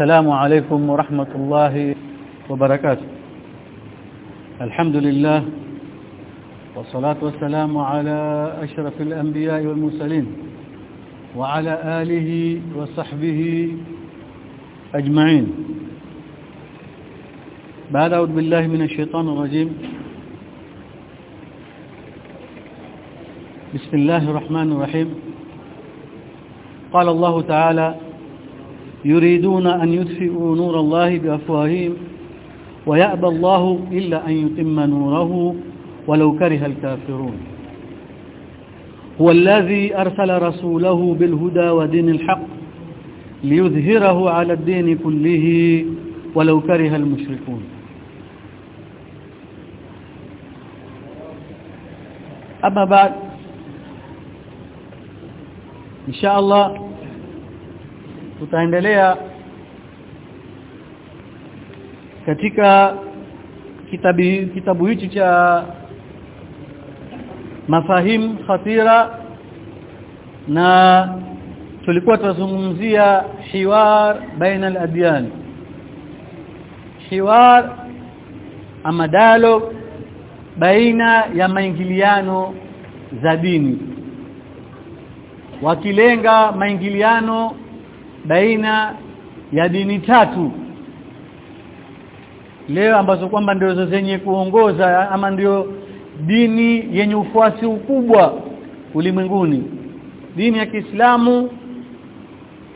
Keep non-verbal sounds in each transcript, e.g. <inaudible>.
السلام عليكم ورحمة الله وبركاته. الحمد لله والصلاة والسلام على أشرف الأنبياء والمرسلين وعلى آله وصحبه أجمعين. بعد أعوذ بالله من الشيطان الرجيم. بسم الله الرحمن الرحيم. قال الله تعالى يريدون أن يدفئوا نور الله بأفواههم ويأبى الله إلا أن يتم نوره ولو كره الكافرون. هو الذي أرسل رسوله بالهدى ودين الحق ليظهره على الدين كله ولو كره المشركون. أما بعد إن شاء الله tutaendelea katika kitabu kitabu hichi cha mafahim khatira na tulikuwa tunazungumzia hiwar baina al-adyan. Hiwar ama dialogue baina ya maingiliano za dini. Wakilenga maingiliano baina ya dini tatu. Leo ambazo kwamba ndio zenye kuongoza ama ndio dini yenye ufuasi ukubwa ulimwenguni. Dini ya Kiislamu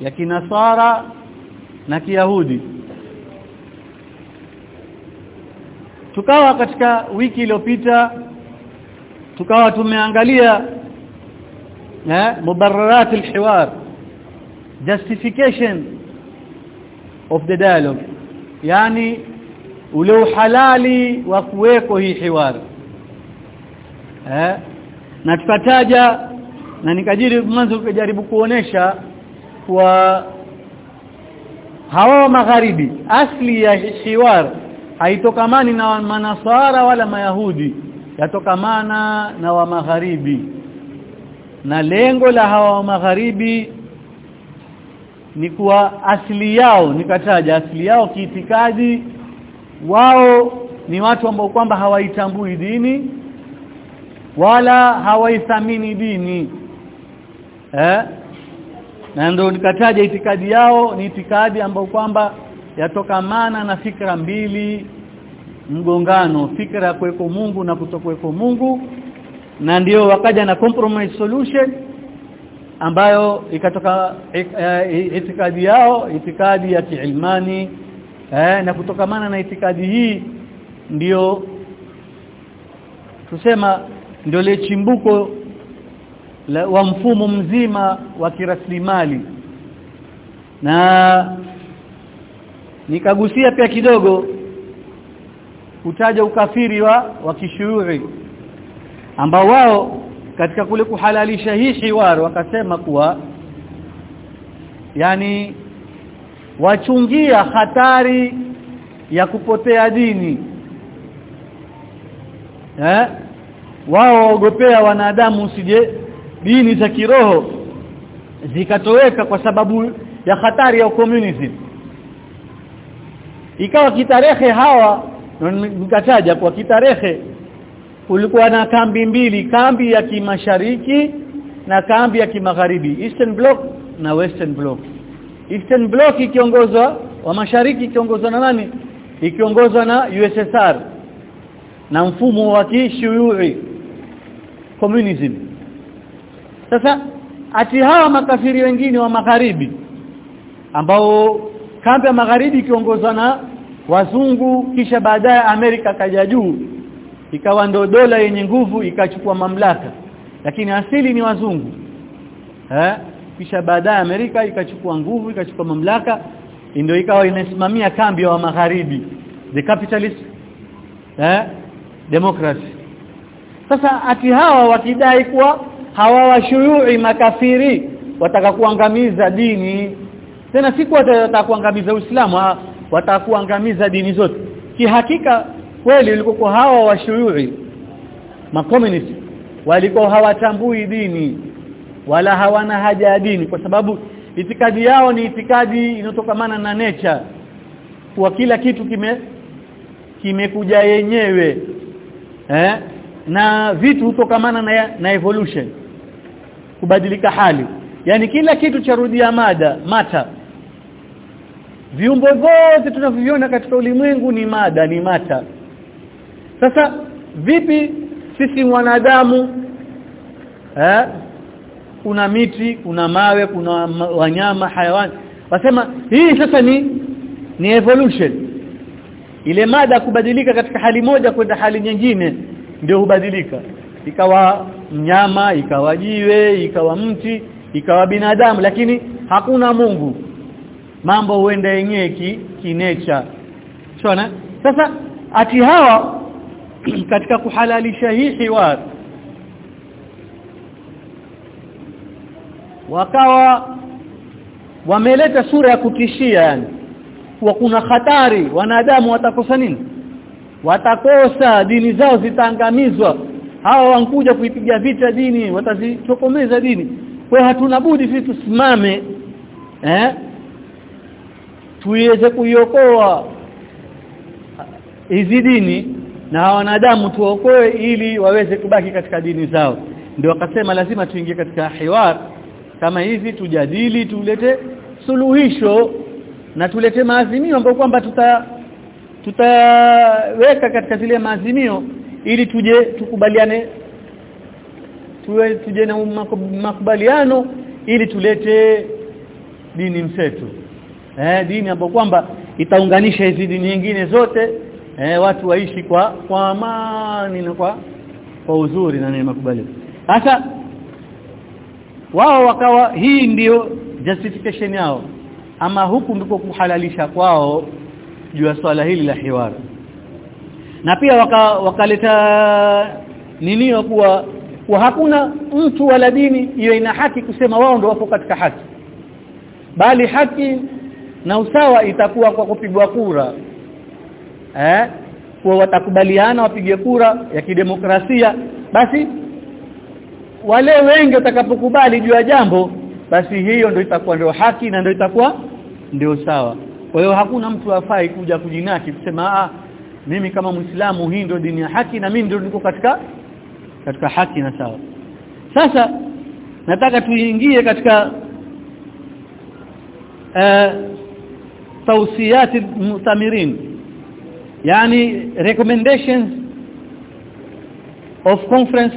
ya Kinasara na Kiyahudi. Tukawa katika wiki iliyopita tukawa tumeangalia eh mubarrarat alhiwar justification of the dialogue. Yani ule uhalali wa kuweko hii hiwar. Eh? Na tukataja na nikajiri mwanzo kujaribu kuonesha kwa hawa magharibi asli ya hiwar haitokamani na manasara wala mayahudi yatokamana na wa magharibi. Na lengo la hawa magharibi ni kuwa asili yao nikataja asili yao kiitikadi wao ni watu ambao kwamba hawaitambui dini wala hawaithamini dini. Eh? Na ndio nikataja itikadi yao ni itikadi ambayo kwamba yatokamana na fikra mbili. Mgongano fikra ya kuweko Mungu na kutokuweko Mungu. Na ndio wakaja na compromise solution ambayo ikatoka itikadi yao itikadi ya kiilmani eh, na kutokamana na itikadi hii ndiyo tusema ndio le chimbuko la, wa mfumo mzima wa kiraslimali. Na nikagusia pia kidogo kutaja ukafiri wa wa kishuyuri ambao wao katika kule kuhalalisha hii hiwar wakasema kuwa yani wachungia hatari ya kupotea dini. Eh? Wao waogopea wanadamu usije dini za kiroho zikatoweka kwa sababu ya hatari ya communism ikawa kitarehe hawa nikataja kwa kitarehe kulikuwa na kambi mbili kambi ya kimashariki na kambi ya kimagharibi Eastern block na Western block Eastern Bloc ikiongozwa wa mashariki ikiongozwa na nani? Ikiongozwa na USSR na mfumo wa kishuyuri communism. Sasa ati hawa makafiri wengine wa magharibi ambao kambi ya magharibi ikiongozwa na wazungu kisha baadaye Amerika kaja juu ikawa ndo dola yenye nguvu ikachukua mamlaka. Lakini asili ni wazungu. Eh? Kisha baadaye Amerika ikachukua nguvu ikachukua mamlaka ndio ikawa inasimamia kambi ya wa magharibi the capitalist eh? Democracy. Sasa ati hawa wakidai kuwa hawa washuyui makafiri wataka kuangamiza dini. Tena siku wataka kuangamiza Uislamu wataka kuangamiza dini zote. Kihakika kweli ulikokuwa hawa washuyui makomunisti walikuwa hawatambui dini wala hawana haja ya dini kwa sababu itikadi yao ni itikadi inayotokamana na nature. Kwa kila kitu kime kimekuja yenyewe eh? Na vitu hutokamana na, na evolution kubadilika hali. Yani kila kitu cha rudia mada mata viumbe vyote tunavyoviona katika ulimwengu ni mada ni mata sasa vipi sisi wanadamu eh? Kuna miti kuna mawe kuna wanyama hayawani. Wasema hii sasa ni ni evolution. Ile mada kubadilika katika hali moja kwenda hali nyingine ndio hubadilika. Ikawa mnyama ikawa jiwe ikawa mti ikawa binadamu lakini hakuna Mungu. Mambo huenda yenyewe ki, kinecha shona sasa ati hawa <clears throat> katika kuhalalisha hii hiwar wakawa wameleta sura ya kutishia yani. Kuwa kuna hatari wanadamu watakosa nini? Watakosa dini zao zitaangamizwa hawa wankuja kuipiga vita dini watazichokomeza dini. Kwa hatuna budi sisi tusimame eh? Tuweze kuiokoa hizi dini na wanadamu tuokoe ili waweze kubaki katika dini zao. Ndio wakasema lazima tuingie katika hiwar. Kama hivi tujadili tulete suluhisho na tulete maazimio ambayo kwamba tuta tutaweka katika zile maazimio ili tuje tukubaliane tuwe tuje na makubaliano ili tulete dini mseto eh dini ambayo kwamba itaunganisha hizi dini nyingine zote eh watu waishi kwa kwa amani na kwa kwa uzuri na neema makubaliano. Sasa wao wakawa hii ndiyo justification yao. Ama huku ndiko kuhalalisha kwao juu ya swala hili la hiwara. Na pia waka, wakaleta ninio kuwa kwa hakuna mtu wala dini iwe ina haki kusema wao ndio wapo katika haki. Bali haki na usawa itakuwa kwa kupigwa kura eh? Kwa watakubaliana wapige kura ya kidemokrasia. Basi wale wengi watakapokubali juu ya jambo basi hiyo ndio itakuwa ndio haki na ndio itakuwa ndio sawa. Kwa hiyo hakuna mtu afai kuja kujinaki kusema ah mimi kama Muislamu hii ndio dini ya haki na mimi ndio niko katika katika haki na sawa. Sasa nataka tuingie katika uh, tausiyati mutamirin yani recommendations of conference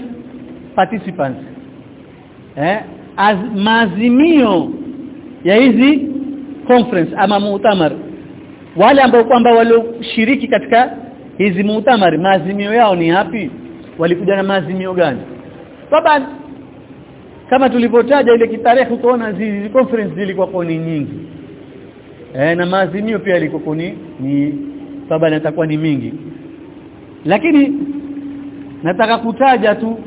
participants. Eh? As maazimio ya hizi conference ama muhtamar wale ambao kwamba walioshiriki katika hizi mutamar maazimio yao ni yapi? Walikuja na maazimio gani? Baba kama tulivyotaja ile kitarehe utaona hizi conference zilikuwa kwa nyingi. Eh na maazimio pia yalikuwa ni sababu inatakuwa ni mingi. Lakini nataka kutaja tu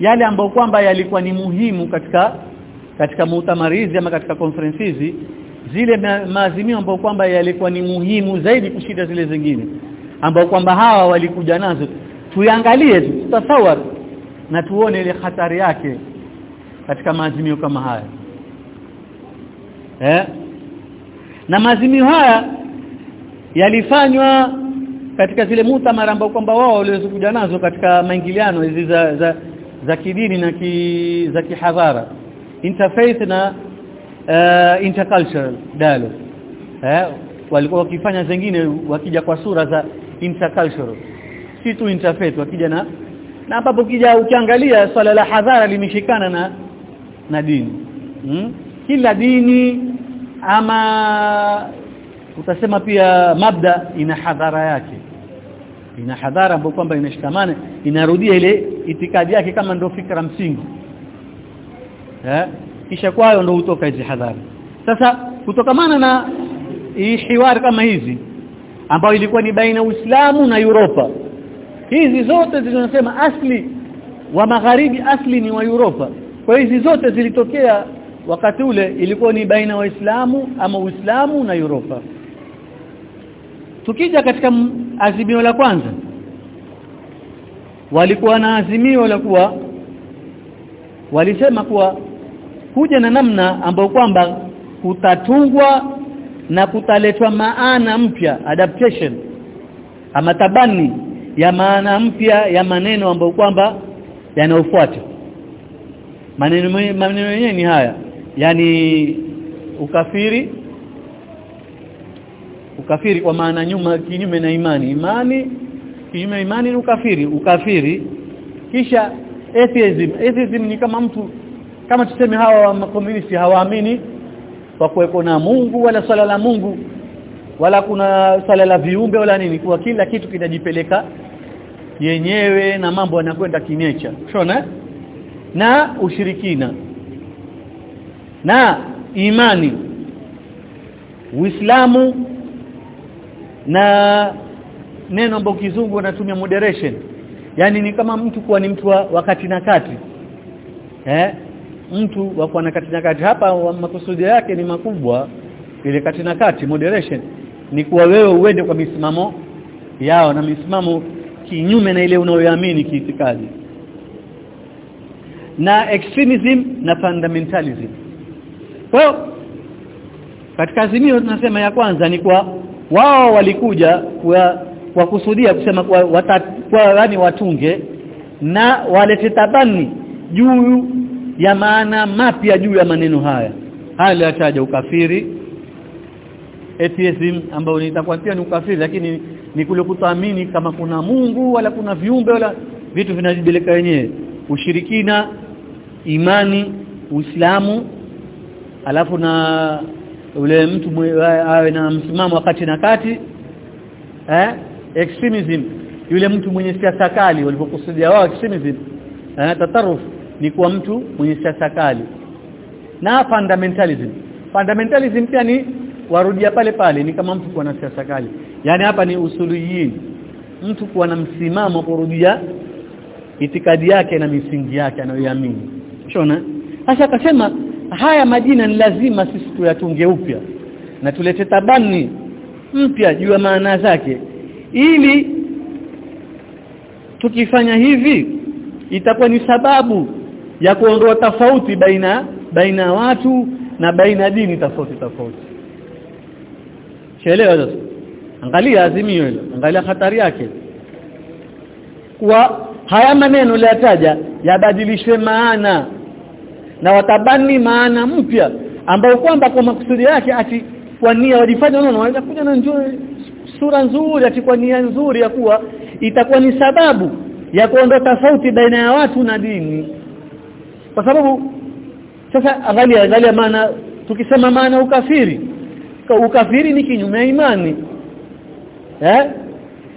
yale ambayo kwamba yalikuwa ni muhimu katika katika mutamarizi ama katika conference hizi zile maazimio ambayo kwamba yalikuwa ni muhimu zaidi kushinda zile zingine ambao kwamba hawa walikuja nazo. Tuangalie tu tutasawar na tuone ile hatari yake katika maazimio kama haya. Eh? Na maazimio haya yalifanywa katika zile mutamara ambao kwamba wao walizokuja nazo katika maingiliano hizi za, za za kidini na ki, za kihadhara. Interfaith na uh, intercultural dialogue. Eh walikuwa wakifanya zingine wakija kwa sura za intercultural. Si tu interfaith wakija na na ambapo kija ukiangalia swala la hadhara limeshikana na na dini. Hmm? kila dini ama utasema pia mabda ina hadhara yake. Ina hadhara ambayo kwamba inashikamana inarudia ile itikadi yake kama ndio fikra msingi. Eh? Kisha kwayo ndio hutoka hizi hadhara. Sasa kutokamana na hii hiwari kama hizi ambayo ilikuwa ni baina Uislamu na Europa hizi zote zinasema asli wa magharibi asli ni wa Europa. Kwa hizi zote zilitokea wakati ule ilikuwa ni baina waislamu ama Uislamu na Europa tukija katika azimio la kwanza walikuwa na azimio la kuwa walisema kuwa kuja na namna ambayo kwamba kutatungwa na kutaletwa maana mpya adaptation ama tabani ya maana mpya ya maneno ambayo kwamba yanayofuata. Maneno maneno yenyewe ni haya yani ukafiri ukafiri kwa maana nyuma kinyume na imani. Imani kinyume imani ni ukafiri. Ukafiri kisha atheism. Atheism ni kama mtu kama tuseme hawa wa makomunisti hawaamini kwa kuweko na Mungu wala swala la Mungu wala kuna swala la viumbe wala nini kwa kila kitu kinajipeleka yenyewe na mambo yanakwenda kinecha unaona? Na ushirikina. Na imani. Uislamu na neno ambalo kizungu wanatumia moderation. Yani ni kama mtu kuwa ni mtu wa wakati na kati. Eh? Mtu wa kuwa na kati na kati. Hapa makusudi yake ni makubwa ile kati na kati moderation. Ni kuwa wewe uende kwa misimamo yao na misimamo kinyume na ile unayoamini kiitikadi. Na extremism na fundamentalism. Kwa well, katika azimio tunasema ya kwanza ni kwa wao walikuja kwa kwa kusudia kusema kwa yani watunge na walete tabani juu ya maana mapya juu ya maneno haya. Haya yataja ukafiri atheism ambao nitakuwa pia ni ukafiri lakini ni kule kutoamini kama kuna Mungu wala kuna viumbe wala vitu vinajibeleka wenyewe. Ushirikina imani uislamu alafu na ule mtu awe na msimamo wakati na kati eh? Extremism. Yule mtu mwenye siasa kali walipokusudia wao extremism eh tataruf ni kuwa mtu mwenye siasa kali. Na fundamentalism. Fundamentalism pia ni warudia pale pale ni kama mtu kuwa na siasa kali. Yani hapa ni usuluhiyin mtu kuwa na msimamo kurudia itikadi yake na misingi yake anayoiamini. Unaona? Sasa akasema haya majina ni lazima sisi tuyatunge upya na tulete tabani mpya juu ya maana zake. Ili tukifanya hivi itakuwa ni sababu ya kuondoa tofauti baina baina ya watu na baina dini tofauti tofauti. Chelewa sasa. Angalia azimio hilo angalia hatari yake. Kwa haya maneno yataja yabadilishwe maana na watabani maana mpya ambao kwamba kwa makusudi yake ati kwa nia walifanya nono wanaweza kuja na njoo sura nzuri ati kwa nia nzuri ya kuwa itakuwa ni sababu ya kuondoa tofauti baina ya watu na dini. Kwa sababu sasa angalia angalia maana tukisema maana ukafiri ukafiri ni kinyume imani. Eh?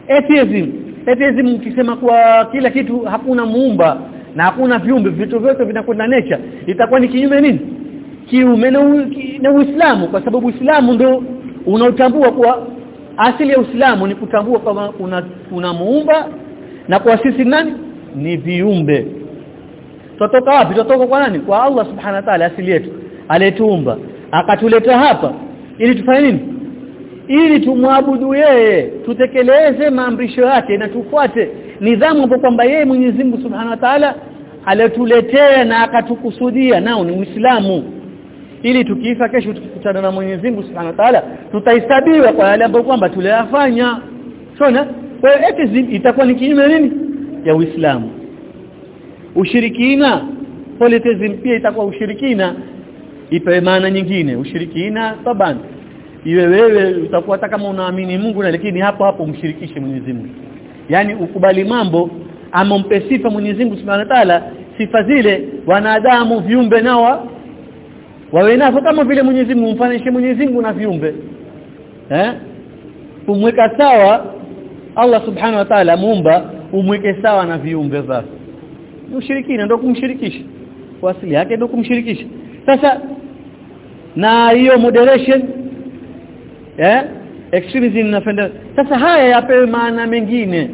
Atheism. Atheism ukisema kwa kila kitu hakuna muumba na hakuna viumbe vitu vyote vinakwenda nature. Itakuwa ni kinyume nini? Kiume na, Uislamu kwa sababu Uislamu ndio unaotambua kuwa asili ya Uislamu ni kutambua kama kuna kuna muumba na kwa sisi nani? Ni viumbe. Tutoka wapi? Tutoka kwa nani? Kwa Allah subhanahu wa ta'ala asili yetu aliyetuumba. Akatuleta hapa ili tufanye nini ili tumwabudu yeye tutekeleze maamrisho yake na tufuate nidhamu ambayo kwamba yeye Mwenyezi Mungu Subhanahu wa Ta'ala alituletea na akatukusudia. Nao ni Uislamu. Ili tukiifa kesho tukikutana na Mwenyezi Mungu Subhanahu wa Ta'ala tutahesabiwa kwa yale ambayo kwamba tuliyafanya. Sona kwa hiyo eti itakuwa ni kinyume nini? Ya Uislamu. Ushirikina polytheism pia itakuwa ushirikina. Ipe maana nyingine ushirikina taban iwe wewe utakuwa hata kama unaamini Mungu na lakini hapo hapo umshirikishe Mwenyezi Mungu. Yani ukubali mambo ama mpe sifa Mwenyezi Mungu Subhanahu Ta'ala sifa zile wanadamu viumbe nao wawe nazo kama vile Mwenyezi Mungu mfanishe Mwenyezi Mungu na viumbe. Eh? Kumweka sawa Allah Subhanahu wa Ta'ala muumba umweke sawa na viumbe vake ushirikina ndio kumshirikisha. Kwa asili yake ndio kumshirikisha. Sasa na hiyo moderation eh? Extremism na sasa haya yapewe maana mengine.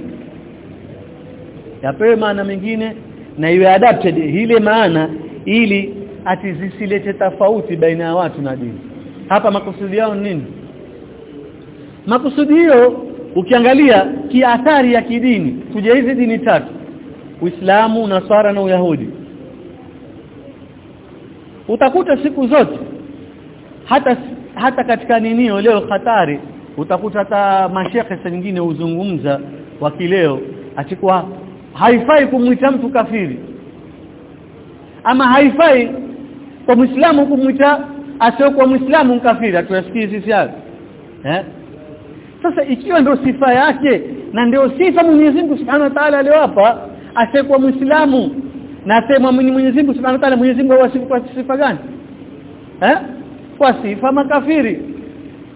Yapewe maana mengine na iwe adapted ile maana ili atizisilete tofauti baina ya watu na dini. Hapa makusudi yao nini? Makusudi hiyo ukiangalia kiathari ya kidini. Tuje hizi dini tatu. Uislamu, Nasara na Uyahudi. Utakuta siku zote hata hata katika ninio leo hatari utakuta hata mashekhe saa nyingine huzungumza wa kileo achikuwa haifai kumwita mtu kafiri. Ama haifai kwa Muislamu kumwita asiyokuwa Muislamu kafiri atuyasikii sisi hapo eh? Sasa ikiwa ndio sifa yake na ndio sifa Mwenyezi Mungu Subhanahu wa Ta'ala aliyowapa asiyekuwa Muislamu na asiyemwamini Mwenyezi Mungu Subhanahu wa Ta'ala Mwenyezi Mungu kwa sifa gani? Eh kwa sifa makafiri.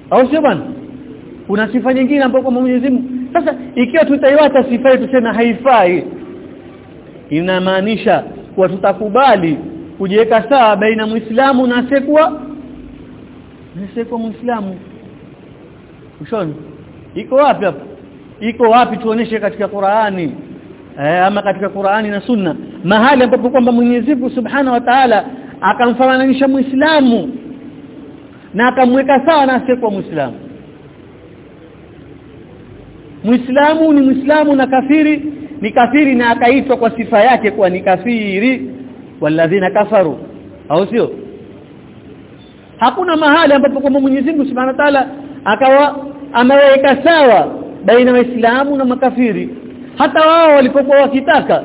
Au sio bwana? Kuna sifa nyingine ambapo Mwenyezi Mungu. Sasa ikiwa tutaiwata sifa yetu tena haifai inamaanisha kuwa tutakubali kujiweka sawa baina Muislamu na asiyekuwa asiyekuwa Muislamu. Ushoni iko wapi hapa? Iko wapi? Tuoneshe katika Qur'ani. Eh, ama katika Qur'ani na Sunna. Mahali ambapo kwamba Mwenyezi Mungu Subhanahu wa Ta'ala akamfananisha Muislamu na akamweka sawa na asiyekuwa Muislamu. Muislamu ni Muislamu na kafiri ni kafiri na akaitwa kwa sifa yake kuwa ni kafiri. Walladhina kafaru au sio? Hakuna mahali ambapo kwa Mwenyezi Mungu Subhanahu wa Ta'ala akawa ameweka sawa baina waislamu na makafiri. Hata wao walipokuwa wakitaka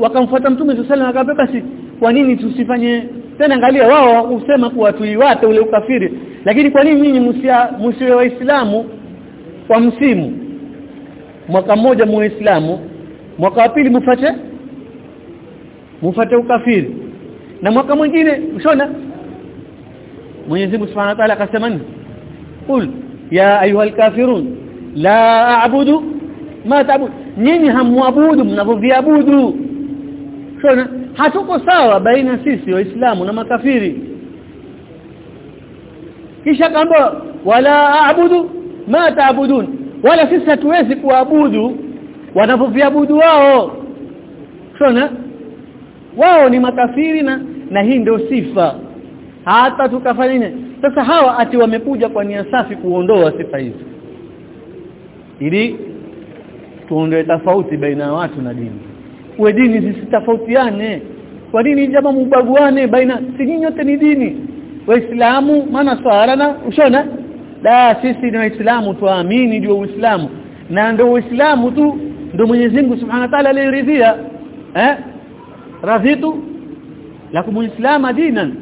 wakamfuata mtume sallallahu alaihi wasallam basi kwa nini tusifanye tena angalia wao husema kuwa tuiwate ule ukafiri. Lakini kwa nini nyinyi msiwe waislamu kwa msimu? Mwaka mmoja muislamu mwaka wa pili mufate mufate ukafiri. Na mwaka mwingine ushona? Mwenyezi Mungu Subhanahu wa Ta'ala akasema nini? Qul ya ayuhal kafirun la a'budu ma ta'bud. Nyinyi hamuabudu mnavyoviabudu shona hatuko sawa baina sisi waislamu na makafiri. Kisha kamba wala aabudu ma taabudun wala sisi hatuwezi kuabudu wanavyoviabudu wao. Sona wao ni makafiri na na hii ndio sifa. Hata tukafanya nini? Sasa hawa ati wamekuja kwa nia safi kuondoa sifa hizi. Ili tuondoe tofauti baina ya watu na dini uwe dini zisitofautiane. Kwa nini jamaa mubaguane baina si nyote ni dini? Waislamu maana swala na ushona? Da sisi ni waislamu tuamini juu uislamu. Na ndio uislamu tu ndio Mwenyezi Mungu Subhanahu wa Ta'ala aliridhia eh? Radhitu lakum uislamu dinan.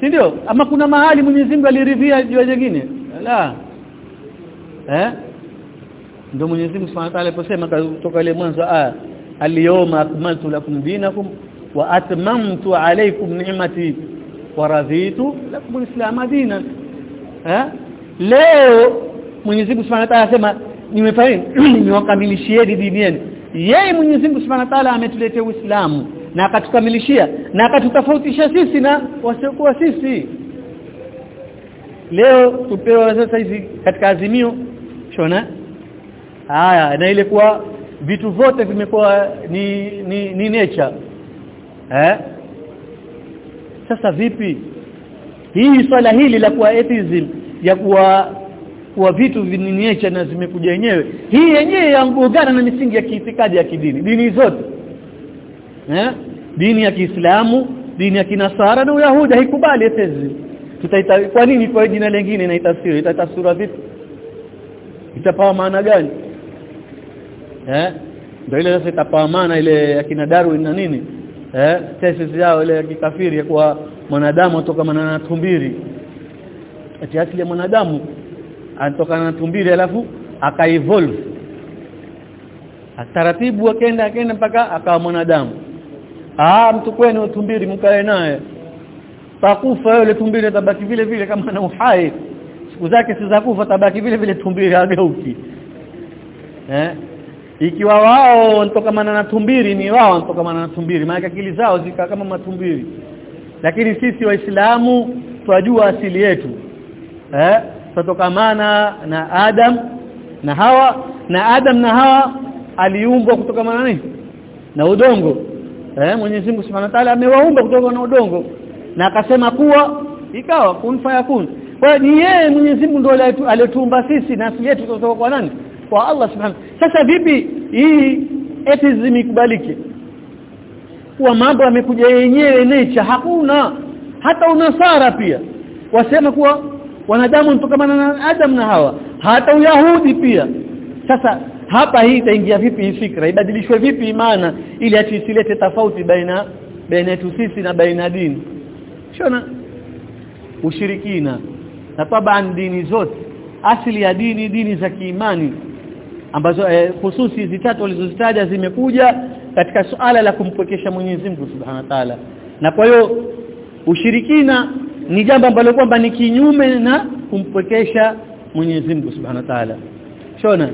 Si ndio? Ama kuna mahali Mwenyezi Mungu aliridhia juu jingine la. Eh? Ndio Mwenyezi Mungu Subhanahu wa Ta'ala aliposema kutoka ile mwanzo aya al-yawma akmaltu lakum dinakum wa atmamtu alaykum ni'mati wa raditu lakum al-islam dinan eh leo Mwenyezi Mungu Subhanahu wa Ta'ala asema nimefanya <clears throat> nimewakamilishieni dini yenu? Yeye Mwenyezi Mungu Subhanahu wa Ta'ala ametuletea Uislamu na akatukamilishia na akatutofautisha sisi na wasiokuwa sisi. Leo tupewa sasa hizi katika azimio shona? Haya na ile kuwa vitu vyote vimekuwa ni ni, ni nature. Eh? Sasa vipi? Hii swala hili la kuwa atheism ya kuwa kuwa vitu vininiacha na zimekuja yenyewe hii yenyewe yangogana na misingi ya kiitikadi ya kidini dini zote. Eh? Dini ya Kiislamu dini ya Kinasara na Uyahudi haikubali atheism. Tutaita kwa nini kwa jina lingine inaitafsiri itatafsira vipi? Itapawa maana gani eh? Ndio ile sasa itapawa maana ile akina kina Darwin na nini? Eh? Thesis yao ile ya kikafiri ya kuwa mwanadamu atokana na tumbiri ati asili ya mwanadamu anatokana na tumbiri alafu akaevolve. Taratibu akaenda akaenda mpaka akawa mwanadamu. Ah mtu kwenu tumbiri mkae naye. Takufa yule tumbiri tabaki vile vile kama ana uhai. Siku zake si za kufa tabaki vile vile tumbiri ageuki. Eh ikiwa wao wanatokamana na tumbiri ni wao wanatokamana na tumbiri. Maana akili zao zika kama matumbiri. Lakini sisi waislamu twajua asili yetu. Eh? Tutokamana na Adam na Hawa. Na Adam na Hawa aliumbwa kutokamana na nini? Na udongo. Eh? Mwenyezi Mungu Subhanahu wa Ta'ala amewaumba kutoka na udongo. Na akasema kuwa ikawa kun fayakun. Kwa hiyo ni yeye Mwenyezi Mungu ndio aliyetuumba sisi na asili yetu kutoka kwa nani kwa Allah Subhanahu sasa vipi hii eti ikubalike kuwa mambo yamekuja yenyewe necha hakuna. Hata unasara pia. Wasema kuwa wanadamu mtokamana na Adam na Hawa. Hata uyahudi pia. Sasa hapa hii itaingia vipi hii fikra? Ibadilishwe vipi imana ili atisilete tofauti baina baina yetu sisi na baina dini? Shona? Ushirikina. Na taban dini zote asili ya dini dini za kiimani ambazo eh, hususi hizi tatu walizozitaja zimekuja katika suala la kumpwekesha Mwenyezi Mungu Subhanahu wa Ta'ala. Na kwa hiyo ushirikina ni jambo ambalo kwamba ni kinyume na kumpwekesha Mwenyezi Mungu Subhanahu wa Ta'ala. Shona?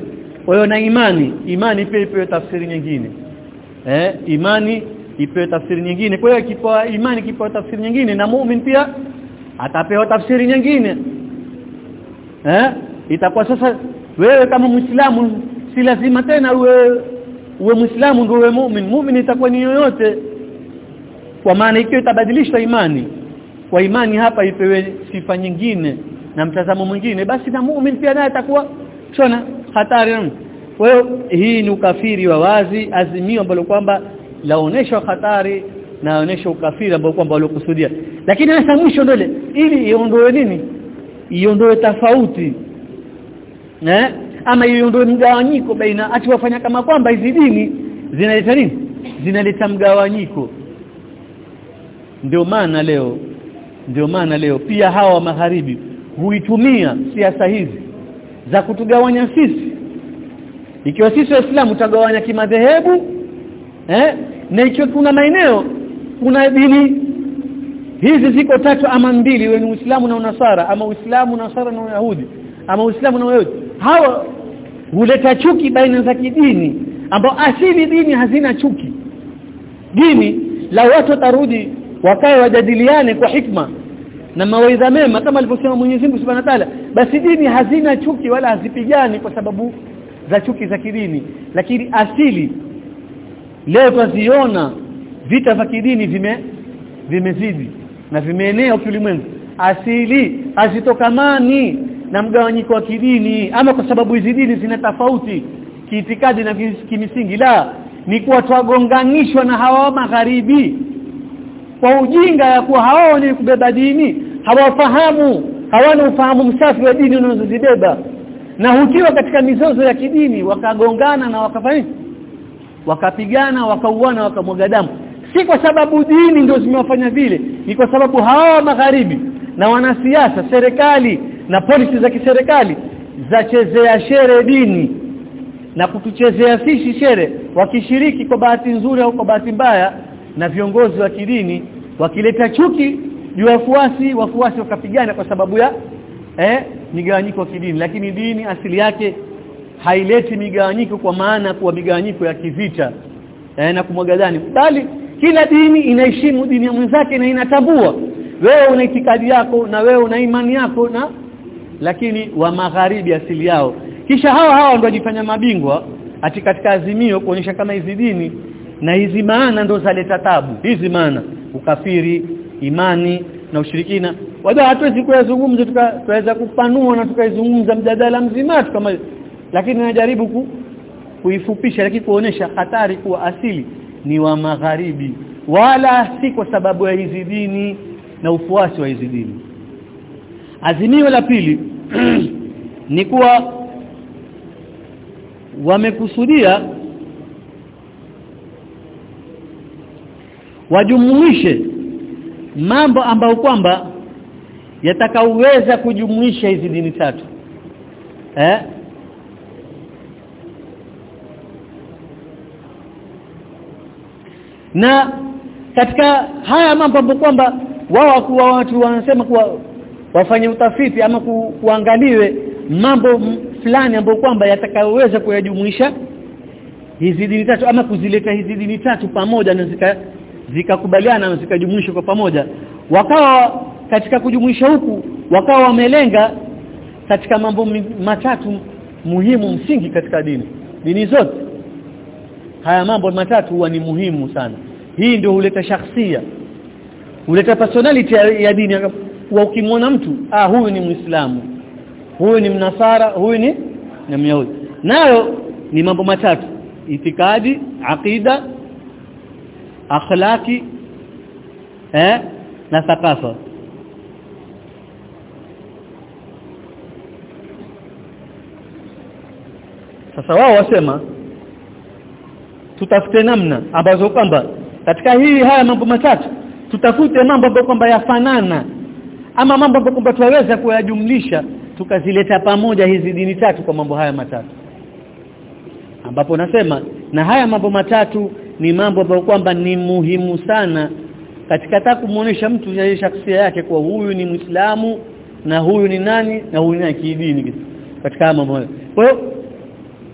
Kwa hiyo na imani imani pia ipewe tafsiri nyingine. Eh imani ipewe tafsiri nyingine. Kwa hiyo kipoa imani kipewa tafsiri nyingine na muumini pia atapewa tafsiri nyingine. Eh itakuwa sasa wewe kama muislamu si lazima tena uwe uwe muislamu ndio uwe muumini muumini itakuwa ni yoyote. Kwa maana ikiwa itabadilishwa imani. Kwa imani hapa ipewe sifa nyingine na mtazamo mwingine. Basi na muumini pia naye atakuwa shona hatari kwa hiyo hii ni ukafiri wa wazi azimio ambalo kwamba laonesha hatari naonesha ukafiri ambao kwamba waliokusudia. Lakini hasa mwisho ndio ili iondoe nini? Iondoe tofauti. Eh ama iondoe mgawanyiko baina ati wafanya kama kwamba hizi dini zinaleta nini? Zinaleta mgawanyiko. Ndio maana leo ndio maana leo pia hawa wa magharibi huitumia siasa hizi za kutugawanya sisi. Ikiwa sisi waislamu tutagawanya kimadhehebu eh? Na ikiwa kuna maeneo kuna dini hizi ziko tatu ama mbili wewe ni Uislamu na Unasara ama Uislamu na Nasara na Uyahudi ama Uislamu na Uyahudi hawa huleta chuki baina za kidini ambao asili dini hazina chuki. Dini la watu tarudi wakae wajadiliane kwa hikma na mawaidha mema kama alivyosema Mwenyezi Mungu Subhanahu wa Ta'ala. Basi dini hazina chuki wala hazipigani kwa sababu za chuki za kidini. Lakini asili leo tuziona vita vya kidini vime vimezidi na vimeenea ulimwengu asili hazitokamani na mgawanyiko wa kidini ama kwa sababu hizi dini zina tofauti kiitikadi na kimisingi. La ni kuwa twagonganishwa na hawa magharibi kwa ujinga ya kuwa hao ni kubeba dini hawafahamu hawana ufahamu msafi wa dini unazozibeba na hutiwa katika mizozo ya kidini wakagongana na wakafanya wakapigana wakauana wakamwaga damu. Si kwa sababu dini ndio zimewafanya vile ni kwa sababu hawa magharibi na wanasiasa serikali na polisi za kiserikali zachezea shere dini. Na kutuchezea sisi shere wakishiriki kwa bahati nzuri au kwa bahati mbaya na viongozi wa kidini wakileta chuki juu ya wafuasi wafuasi wakapigana kwa sababu ya eh migawanyiko ya kidini. Lakini dini asili yake haileti migawanyiko kwa maana kuwa migawanyiko ya kivita eh, na kumwagadani bali kila dini inaheshimu dini ya mwenzake na inatambua. Wewe una itikadi yako na wewe una imani yako na lakini wa magharibi asili yao. Kisha hawa hawa ndio wajifanya mabingwa ati katika azimio kuonyesha kama hizi dini na hizi maana ndo zaleta tabu. Hizi maana ukafiri imani na ushirikina. Wajua hatuwezi kuyazungumza tukaweza kupanua na tukaizungumza mjadala mzima kama lakini najaribu ku, kuifupisha lakini kuonesha hatari kuwa asili ni wa magharibi. Wala si kwa sababu ya hizi dini na ufuasi wa hizi dini. Azimio la pili <clears throat> ni kuwa wamekusudia wajumuishe mambo ambayo kwamba yatakaoweza kujumuisha hizi dini tatu. Eh? Na katika haya mambo ambayo kwamba wao kuwa watu wanasema kuwa wafanye utafiti ama ku, kuangaliwe mambo fulani ambayo kwamba yatakayoweza kuyajumuisha hizi dini tatu ama kuzileta hizi dini tatu pamoja na zika zikakubaliana na zikajumuishwa kwa pamoja. Wakawa katika kujumuisha huku wakawa wamelenga katika mambo matatu muhimu msingi katika dini. Dini zote. Haya mambo matatu huwa ni muhimu sana. Hii ndio huleta shakhsia huleta personality ya, ya dini wa ukimwona mtu ah huyu ni muislamu huyu ni mnasara huyu ni na myahudi. Nayo ni mambo matatu. Itikadi aqida akhlaki eh na thakafa sasa wao wasema tutafute namna ambazo kwamba katika hii haya mambo matatu tutafute mambo ambayo kwamba yafanana ama mambo ambayo kwamba tuweza kuyajumlisha tukazileta pamoja hizi dini tatu kwa mambo haya matatu. Ambapo nasema na haya mambo matatu ni mambo ambayo kwamba ni muhimu sana katika taka kumuonesha mtu ya shakhsia yake kwa huyu ni Muislamu na huyu ni nani na huyu ni kidini. Katika mambo kwa hiyo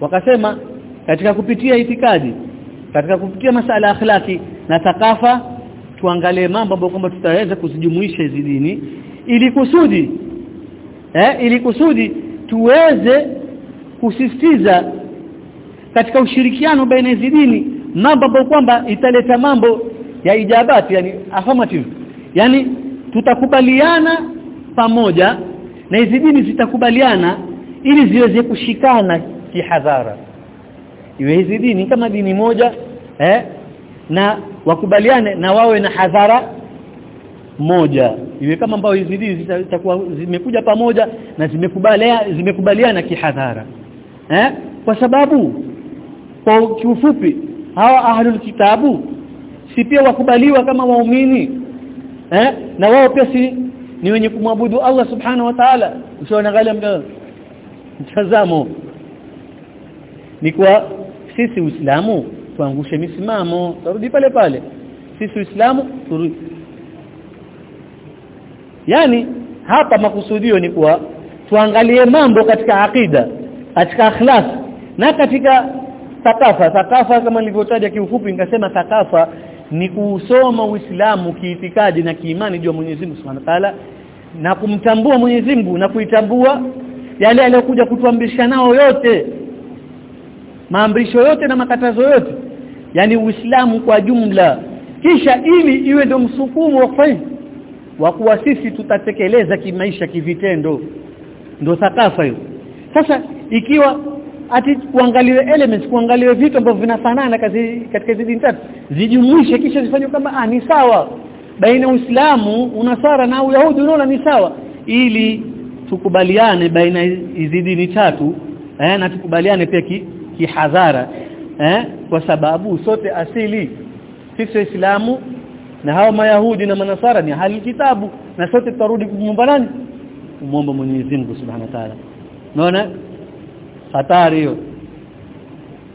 wakasema katika kupitia itikadi katika kupitia masala akhlaki na takafa tuangalie mambo ambayo kwamba tutaweza kuzijumuisha hizi dini ili kusudi eh ili kusudi tuweze kusisitiza katika ushirikiano baina hizi dini mambo ambayo kwamba italeta mambo ya ijabati yani affirmative. Yani tutakubaliana pamoja na hizi dini zitakubaliana ili ziweze kushikana kihadhara. Iwe hizi dini kama dini moja eh na wakubaliane na wawe na hadhara moja. Iwe kama ambao hizi dini zitakuwa zimekuja pamoja na zimekubaliana zimekubaliana kihadhara. Eh? Kwa sababu kwa kiufupi hawa ahlul kitabu si pia wakubaliwa kama waumini. Eh? Na wao pia si ni wenye kumwabudu Allah subhanahu wa ta'ala. Usiona mtazamo. Ni kwa sisi Uislamu tuangushe misimamo. Turudi pale pale. Sisi Uislamu yani hapa makusudio ni kuwa tuangalie mambo katika akida katika akhlaq na katika takafa takafa kama nilivyotaja kiufupi nikasema takafa ni kusoma Uislamu kiitikadi na kiimani juu ya Mwenyezi Mungu Subhanahu wa Ta'ala na kumtambua Mwenyezi Mungu na kuitambua yale aliyokuja kutuamrisha nao yote maamrisho yote na makatazo yote. Yani Uislamu kwa jumla. Kisha ili iwe ndio msukumo wa kufanya wa kuwa sisi tutatekeleza kimaisha kivitendo. Ndio sakafa hiyo. Sasa ikiwa ati kuangaliwe elements kuangaliwe vitu ambavyo vinafanana kazi katika hizi tatu zijumuishe kisha zifanywe kama ah ni sawa. Baina Uislamu unasara na Uyahudi unaona ni sawa. Ili tukubaliane baina hizi dini tatu eh, na tukubaliane pia ki, kihadhara eh, kwa sababu sote asili sisi waislamu na hao mayahudi na manasara ni hali kitabu. Na sote tutarudi kumwomba nani? Kumwomba Mwenyezi Mungu Subhanahu wa Ta'ala. Unaona? Hatari hiyo.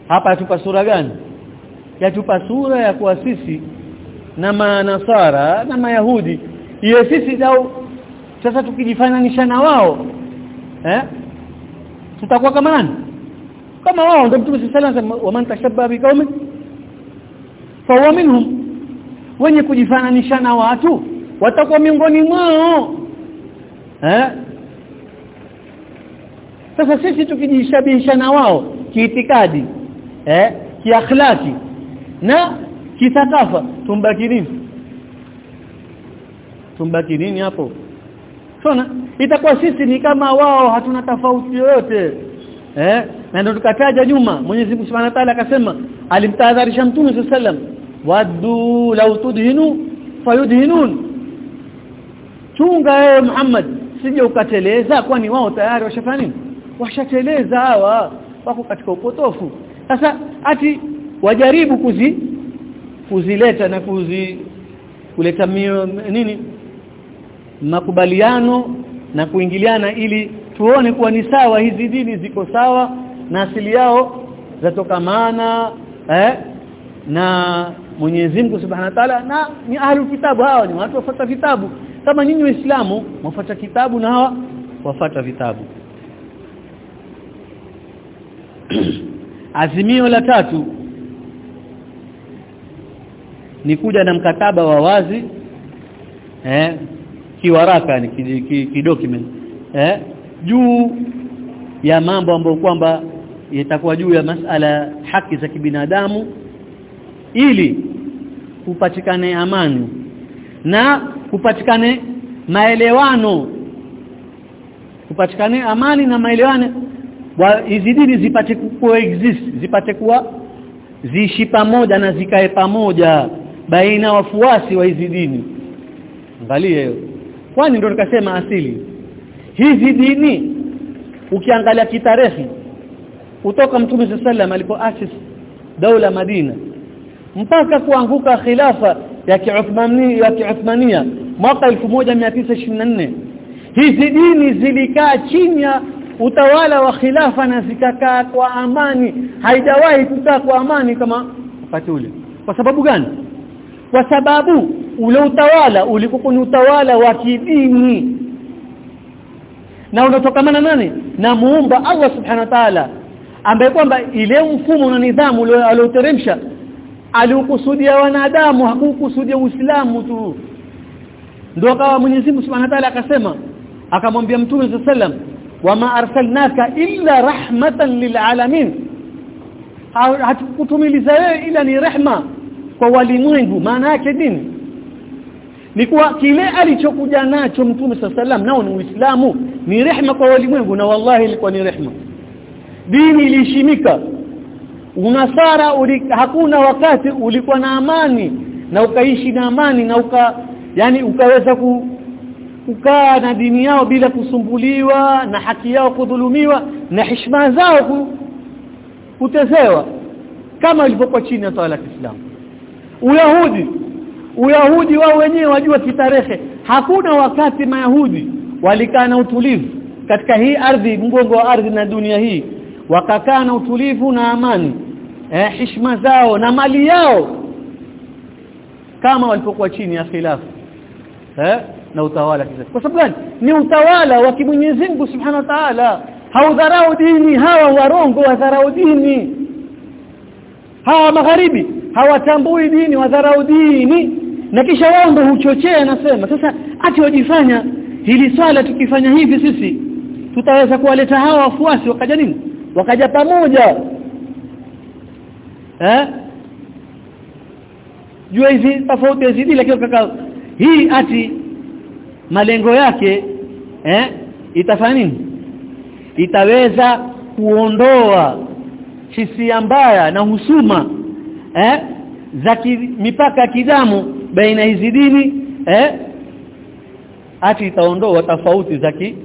Hapa yatupa sura gani? Yatupa sura ya kuwa sisi na manasara na mayahudi. Hiyo sisi dau sasa tukijifananisha na wao eh? Tutakuwa kama nani? Kama wao. Ndio Mtume sallallahu alaihi wasallam waman tashabba biqaumin fa minhum wenye kujifananisha na watu watakuwa miongoni mwao. Eh? Sasa sisi tukijishabihisha na wao kiitikadi eh? Kiakhlaki na kisakafa tumbaki nini? Tumbaki nini hapo? Sona? Itakuwa sisi ni kama wao hatuna tofauti yoyote. Eh? Na ndio tukataja nyuma Mwenyezi Mungu Subhanahu wa Ta'ala akasema alimtahadharisha Mtume sallam waddu law tudhinu fayudhinun. Chunga wewe Muhammad sije ukateleza kwani wao tayari washafanya nini? Washateleza hawa wako katika upotofu. Sasa ati wajaribu kuzi kuzileta na kuzi kuleta mio, nini? Makubaliano na kuingiliana ili tuone kuwa ni sawa hizi dini ziko sawa na asili yao zatokamana eh? Na Mwenyezi Mungu Subhanahu wa Ta'ala na ni ahlul kitabu hawa ni watu wafuata vitabu. Kama nyinyi waislamu mwafuata kitabu na hawa wafuata vitabu. <clears throat> Azimio la tatu ni kuja na mkataba wa wazi eh kiwaraka ni kidocument eh juu ya mambo ambayo kwamba yatakuwa juu ya masala haki za kibinadamu ili kupatikane amani na kupatikane maelewano. Kupatikane amani na maelewano hizi dini zipate coexist zipate kuwa ziishi pamoja na zikae pamoja baina wafuasi wa hizi dini. Angalia hiyo. Kwani ndio nikasema asili? Hizi dini ukiangalia kitarehi kutoka mtume sallam alipoasis daula Madina mpaka kuanguka khilafa ya Kiuthmania ya Kiuthmania mwaka 1924 hizi dini zilikaa chini ya utawala wa khilafa na zikakaa kwa amani. Haijawahi kukaa kwa amani kama wakati ule. Kwa sababu gani? Kwa sababu ule utawala ulikuwa ni utawala wa kidini. Na unatokamana nani? Na muumba Allah subhanahu wa ta'ala ambaye kwamba ile mfumo na nidhamu alioteremsha alikusudia wanadamu hakukusudia Uislamu tu. Ndio akawa Mwenyezi Mungu Subhanahu wa Ta'ala akasema akamwambia Mtume sallam wama arsalnaka illa rahmatan lilalamin hatukutumiliza wewe ila ni rehma kwa walimwengu. Maana yake dini ni kuwa kile alichokuja nacho Mtume sallam nao ni Uislamu. Ni rehma kwa walimwengu na wallahi ilikuwa ni rehma. Dini ilishimika unasara uli, hakuna wakati ulikuwa na amani na ukaishi na amani na uka yani ukaweza ku, kukaa na dini yao bila kusumbuliwa na haki yao kudhulumiwa na heshima zao kutezewa kama ilivyokuwa chini ya tawala ya Kiislamu. Uyahudi Uyahudi wao wenyewe wajua kitarehe. Hakuna wakati mayahudi walikaa na utulivu katika hii ardhi mgongo wa ardhi na dunia hii wakakaa na utulivu na amani eh heshima zao na mali yao kama walipokuwa chini ya khilafu eh na utawala kisa kwa sababu gani? Ni utawala wa Mwenyezi Mungu Subhanahu wa Ta'ala. Haudharau dini hawa warongo wadharau dini. Hawa magharibi hawatambui dini wadharau dini. Na kisha wao ndio huchochea nasema sasa ati wajifanya hili swala tukifanya hivi sisi tutaweza kuwaleta hawa wafuasi wakaja nini wakaja pamoja. Eh? Jua hizi tofauti hizi lakini kaka hii ati malengo yake eh itafanya nini? Itaweza kuondoa hisia mbaya na husuma eh za mipaka kidamu baina hizi dini eh ati itaondoa tofauti za ki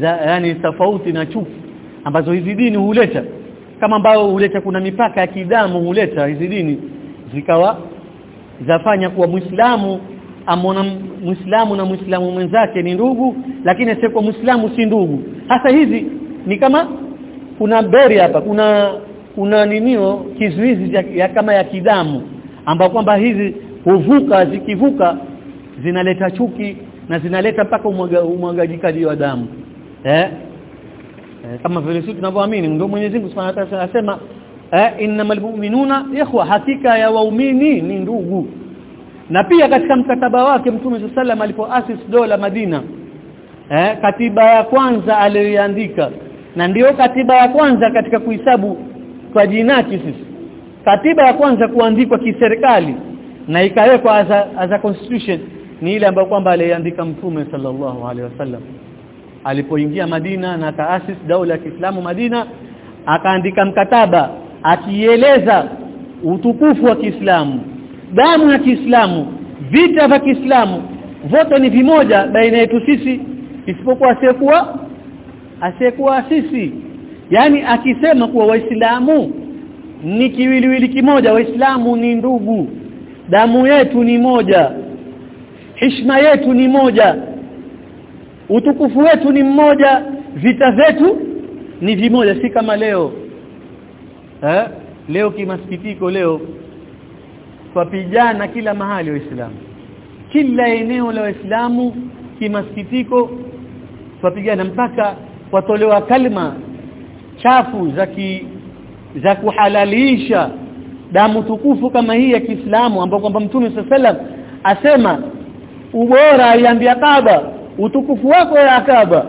za yani tofauti na chuki ambazo hizi dini huleta. Kama ambao huleta kuna mipaka ya kidamu huleta hizi dini. Zikawa zafanya kuwa Muislamu amona Muislamu na Muislamu mwenzake ni ndugu lakini sio kwa Muislamu si ndugu. Hasa hizi ni kama kuna beri hapa kuna kuna ninio kizuizi ya, ya kama ya kidamu ambao kwamba hizi huvuka zikivuka zinaleta chuki na zinaleta mpaka umwagajikaji wa damu. Eh kama vile sisi tunavyoamini ndio Mwenyezi Mungu Subhanahu wa Ta'ala anasema eh innamal mu'minuna ikhwa hakika ya waumini ni ndugu. Na pia katika mkataba wake Mtume sallam alipoasis dola Madina eh katiba ya kwanza aliyoiandika na ndiyo katiba ya kwanza katika kuhesabu kwa jinati sisi. Katiba ya kwanza kuandikwa kiserikali na ikawekwa as a, as a constitution ni ile ambayo kwamba aliandika Mtume sallallahu alaihi wasallam alipoingia Madina na kaasis daula ya Kiislamu Madina akaandika mkataba akieleza utukufu wa Kiislamu damu ya Kiislamu vita vya Kiislamu vote ni vimoja baina yetu sisi isipokuwa asiyekuwa asiyekuwa sisi. Yani akisema kuwa waislamu ni kiwiliwili kimoja waislamu ni ndugu damu yetu ni moja heshima yetu ni moja utukufu wetu ni mmoja vita vyetu ni vimoja si kama leo. Eh leo kimasikitiko leo twapijana kila mahali waislamu. Kila eneo la waislamu kimasikitiko twapigana mpaka watolewa kalma chafu za ki, za kuhalalisha damu tukufu kama hii ya Kiislamu ambapo kwamba Mtume sallam asema ubora aliambia Kaaba utukufu wako ya Kaaba.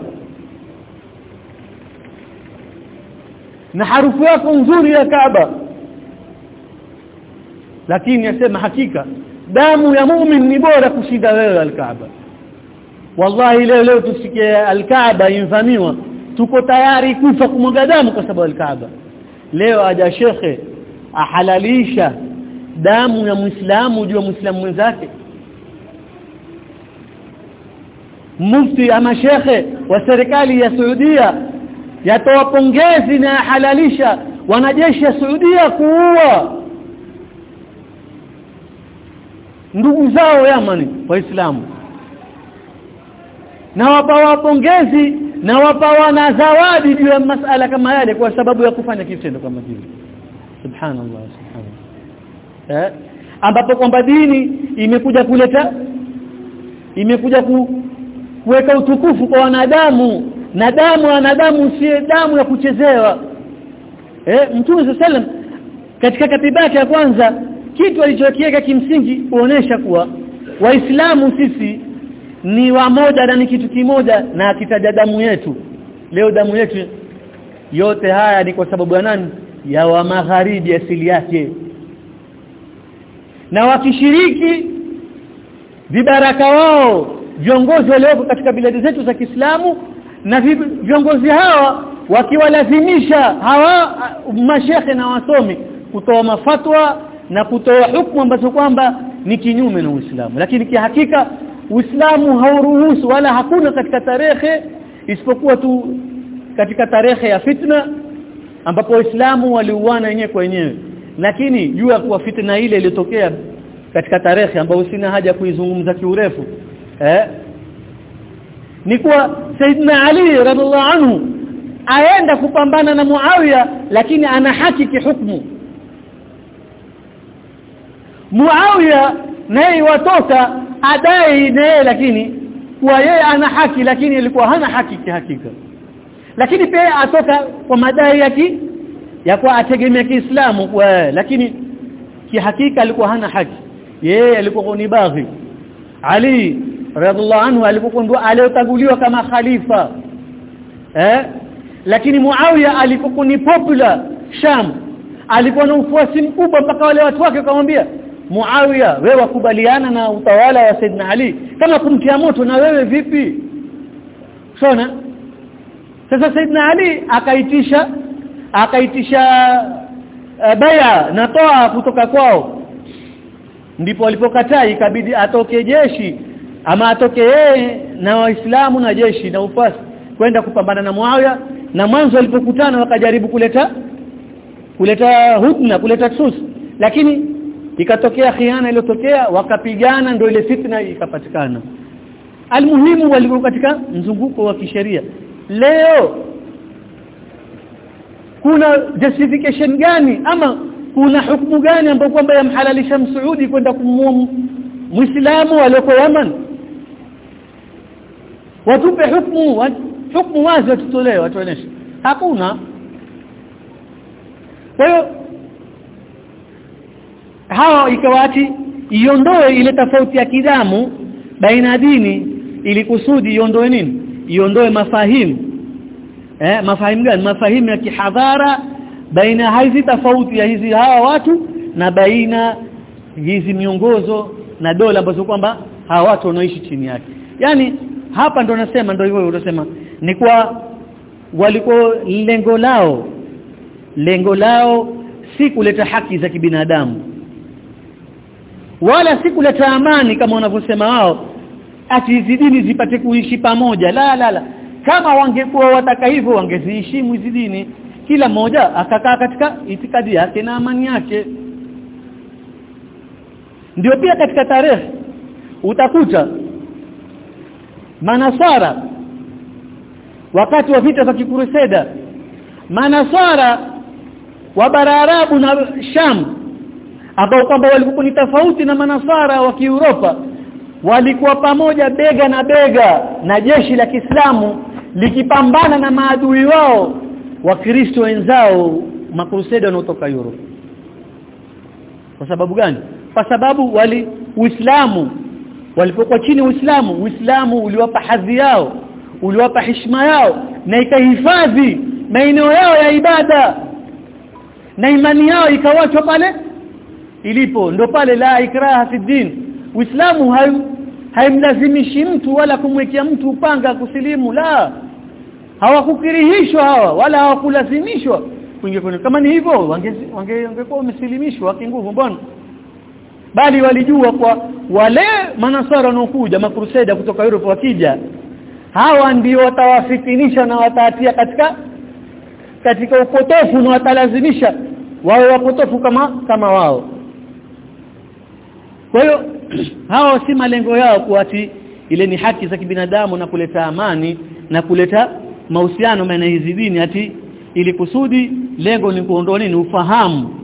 Na harufu yako nzuri ya Kaaba. Lakini yasema hakika damu ya muumini ni bora kushinda wewe al-Kaaba. Wallahi leo leo tusikie al-Kaaba invamiwa tuko tayari kufa kumwaga damu kwa sababu al-Kaaba. Leo aja shekhe ahalalisha damu ya Muislamu juu ya Muislamu mwenzake mufti ama shekhe wa serikali ya Saudia yatoa pongezi na halalisha wanajeshi ya Saudia kuua. Ndugu zao Yamani waislamu na wapawa pongezi na wapawa na zawadi juu ya masala kama yale kwa sababu ya kufanya kitendo kama kile subhanallah subhanallah. Eh? Ambapo kwamba dini imekuja kuleta imekuja ku, kuweka utukufu kwa wanadamu. Na damu wanadamu si damu ya kuchezewa. Eh mtume sallam katika katiba yake ya kwanza kitu alichokiweka kimsingi kuonesha kuwa waislamu sisi ni wamoja na ni kitu kimoja na akitaja damu yetu. Leo damu yetu yote haya ni kwa sababu ya nani? Ya wa magharibi asili yake. Na wakishiriki vibaraka wao viongozi waliopo katika biladi zetu za Kiislamu na viongozi hawa wakiwalazimisha hawa mashekhe na wasomi kutoa mafatwa na kutoa hukumu ambazo kwamba ni kinyume na Uislamu. Lakini kihakika Uislamu hauruhusu wala hakuna katika tarehe isipokuwa tu katika tarehe ya fitna ambapo waislamu waliuana wenyewe kwa wenyewe. Lakini jua kuwa fitna ile iliyotokea katika tarehe ambayo sina haja kuizungumza kiurefu eh? Ni kuwa Saidina Ali radhiallahu anhu aenda kupambana na Muawiya lakini ana haki kihukumu Muawiya naye watoka adai naye lakini kwa yeye ana haki lakini ilikuwa hana haki kihakika. Lakini pia atoka kwa madai ya ki ya kuwa ategemea Kiislamu kwa lakini kihakika alikuwa hana haki. Yeye alikuwa ni baghi. Ali radhiallahu anhu alipokuwa aliyotaguliwa kama khalifa. Eh? Lakini Muawiya alipokuwa ni popular Sham alikuwa na ufuasi mkubwa mpaka wale watu wake wakamwambia Muawiya wewe wakubaliana na utawala wa Saidna Ali kama kumtia moto na wewe vipi? Sona sasa Saidna Ali akaitisha akaitisha uh, baya na toa kutoka kwao. Ndipo alipokataa ikabidi atoke jeshi ama atoke yeye na waislamu na jeshi na ufasi kwenda kupambana na Muawiya na mwanzo walipokutana wakajaribu kuleta kuleta hudna kuleta sus lakini ikatokea khiana iliyotokea wakapigana ndio ile fitna ikapatikana. Almuhimu walikuwa katika mzunguko wa kisheria. Leo kuna justification gani? Ama kuna hukumu gani ambayo kwamba yamhalalisha msuudi kwenda kumuua muislamu aliyoko Yaman watupe hukumu hukumu wazi watutolee watuoneshe. Hakuna. Kwa hiyo hawa ikawati iondoe ile tofauti ya kidamu baina dini ili kusudi iondoe nini? Iondoe mafahimu eh mafahimu gani? Mafahimu ya kihadhara baina hizi tofauti ya hizi hawa watu na baina hizi miongozo na dola ambazo kwamba hawa watu wanaishi chini yake yani hapa ndo nasema ndo hivyo unasema ni kwa walikuwa lengo lao. Lengo lao si kuleta haki za kibinadamu. Wala si kuleta amani kama wanavyosema wao ati hizi dini zipate kuishi pamoja. La la la. Kama wangekuwa wataka hivyo wangeziheshimu hizi dini. Kila mmoja akakaa katika itikadi yake na amani yake. Ndio pia katika tarehe utakuta manasara wakati wa vita za kikuruseda. Manasara wa bararabu na Sham ambao kwamba walikuwa ni tofauti na manasara wa Kiuropa walikuwa pamoja bega na bega na jeshi la Kiislamu likipambana na maadui wao wakristo wenzao makruseda wanaotoka Europe. Kwa sababu gani? Kwa sababu wali Uislamu walipokuwa chini Uislamu Uislamu uliwapa hadhi yao uliwapa heshima yao na ikahifadhi maeneo yao ya ibada na imani yao ikawachwa pale ilipo. Ndo pale la ikraha fi din. Uislamu haimlazimishi mtu wala kumwekea mtu upanga kusilimu la. Hawakukirihishwa hawa wala hawakulazimishwa kuingia kwenye kama ni hivyo wangekuwa wange, wamesilimishwa kinguvu mbona bali walijua kwa wale manasara wanaokuja makruseda kutoka Europe wakija hawa ndio watawafitinisha na watatia katika katika upotofu na watalazimisha wawe wapotofu kama kama wao. Kwa hiyo <clears throat> hawa si malengo yao kuati ile ni haki za kibinadamu na kuleta amani na kuleta mahusiano maana hizi dini ati ili kusudi lengo ni kuondoa nini? Ufahamu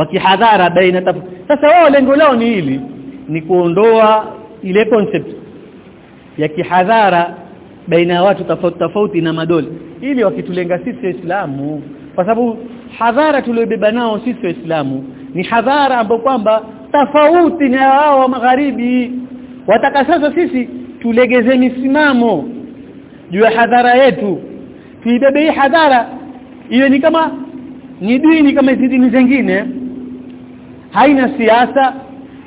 wa kihadhara baina taf... sasa wao lengo lao ni hili ni kuondoa ile concept ya kihadhara baina ya watu tofauti tofauti na madoli. Ili wakitulenga sisi waislamu kwa sababu hadhara tuliobeba nao sisi waislamu ni hadhara ambayo kwamba tofauti na wao wa magharibi. Wataka sasa sisi tulegeze misimamo juu ya hadhara yetu tuibebe hii hadhara iwe ni kama ni dini kama hizi dini zingine haina siasa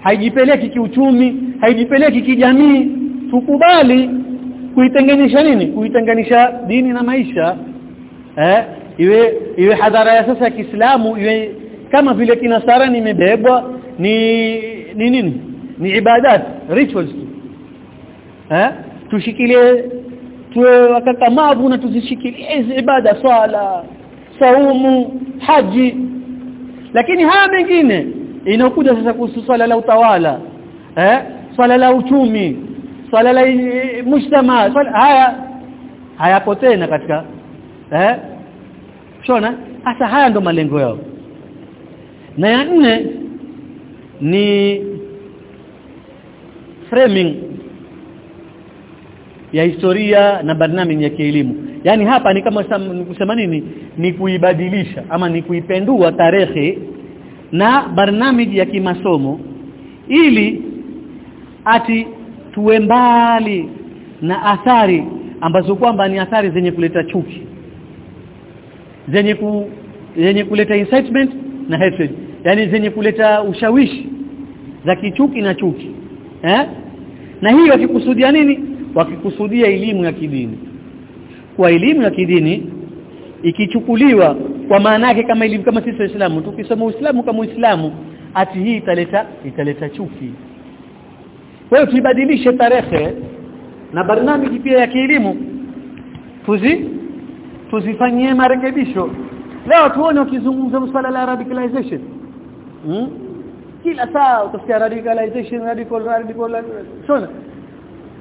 haijipeleki kiuchumi haijipeleki kijamii. Tukubali kuitenganisha nini? Kuitenganisha dini na maisha. Eh iwe iwe hadhara ya sasa ya Kiislamu iwe kama vile kinasara nimebebwa ni ni nini? Ni ibadat rituals tu. Eh tushikilie tuwe wakakamavu na tuzishikilie hizi ibada swala saumu haji. Lakini haya mengine inakuja sasa kuhusu swala la utawala eh? Swala la uchumi swala la mshtama swala haya hayapo tena katika eh? Shona hasa haya ndo malengo yao. Na ya nne ni framing ya historia na barnami ya kielimu. Yani hapa ni kama kusema nini? Ni kuibadilisha ama ni kuipendua tarehe na barnamiji ya kimasomo ili ati tuwe mbali na athari ambazo kwamba ni athari zenye kuleta chuki zenye ku, zenye kuleta incitement na hatred yani zenye kuleta ushawishi za kichuki na chuki eh? Na hiyo wakikusudia nini? Wakikusudia elimu ya kidini. Kwa elimu ya kidini ikichukuliwa kwa maana yake kama ilivyo kama sisi waislamu tukisema uislamu kama uislamu ati hii italeta italeta chuki. Kwa hiyo tuibadilishe tarehe na barnamiji pia ya kielimu. Tuzi tuzifanyie marekebisho. Leo tuone ukizungumza masuala la radicalization. Hmm? kila saa utasikia radicalization radical radical sana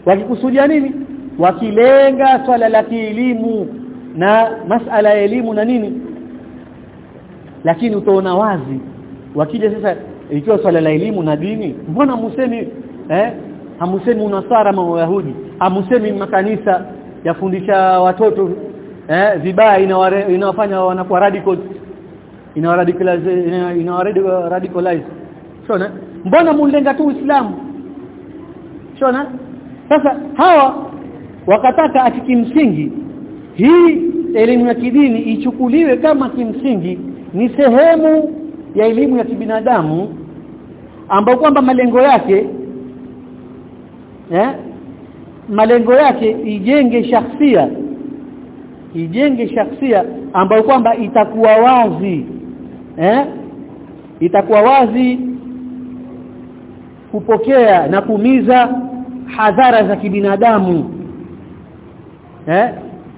wakikusudia nini? Wakilenga swala la kielimu na masala ya elimu na nini lakini utaona wazi wakija sasa ikiwa swala la elimu na dini mbona musemi eh hamusemi unasara ma wayahudi? Hamusemi makanisa yafundisha watoto eh vibaya inawafanya wanakuwa radical inawaradicalize inawaradicalize shona? Mbona mulenga tu uislamu? Shona? Sasa hawa wakataka ati kimsingi hii elimu ya kidini ichukuliwe kama kimsingi ni sehemu ya elimu ya kibinadamu ambayo kwamba malengo yake eh malengo yake ijenge shakhsia ijenge shakhsia ambayo kwamba itakuwa wazi eh itakuwa wazi kupokea na kumiza hadhara za kibinadamu eh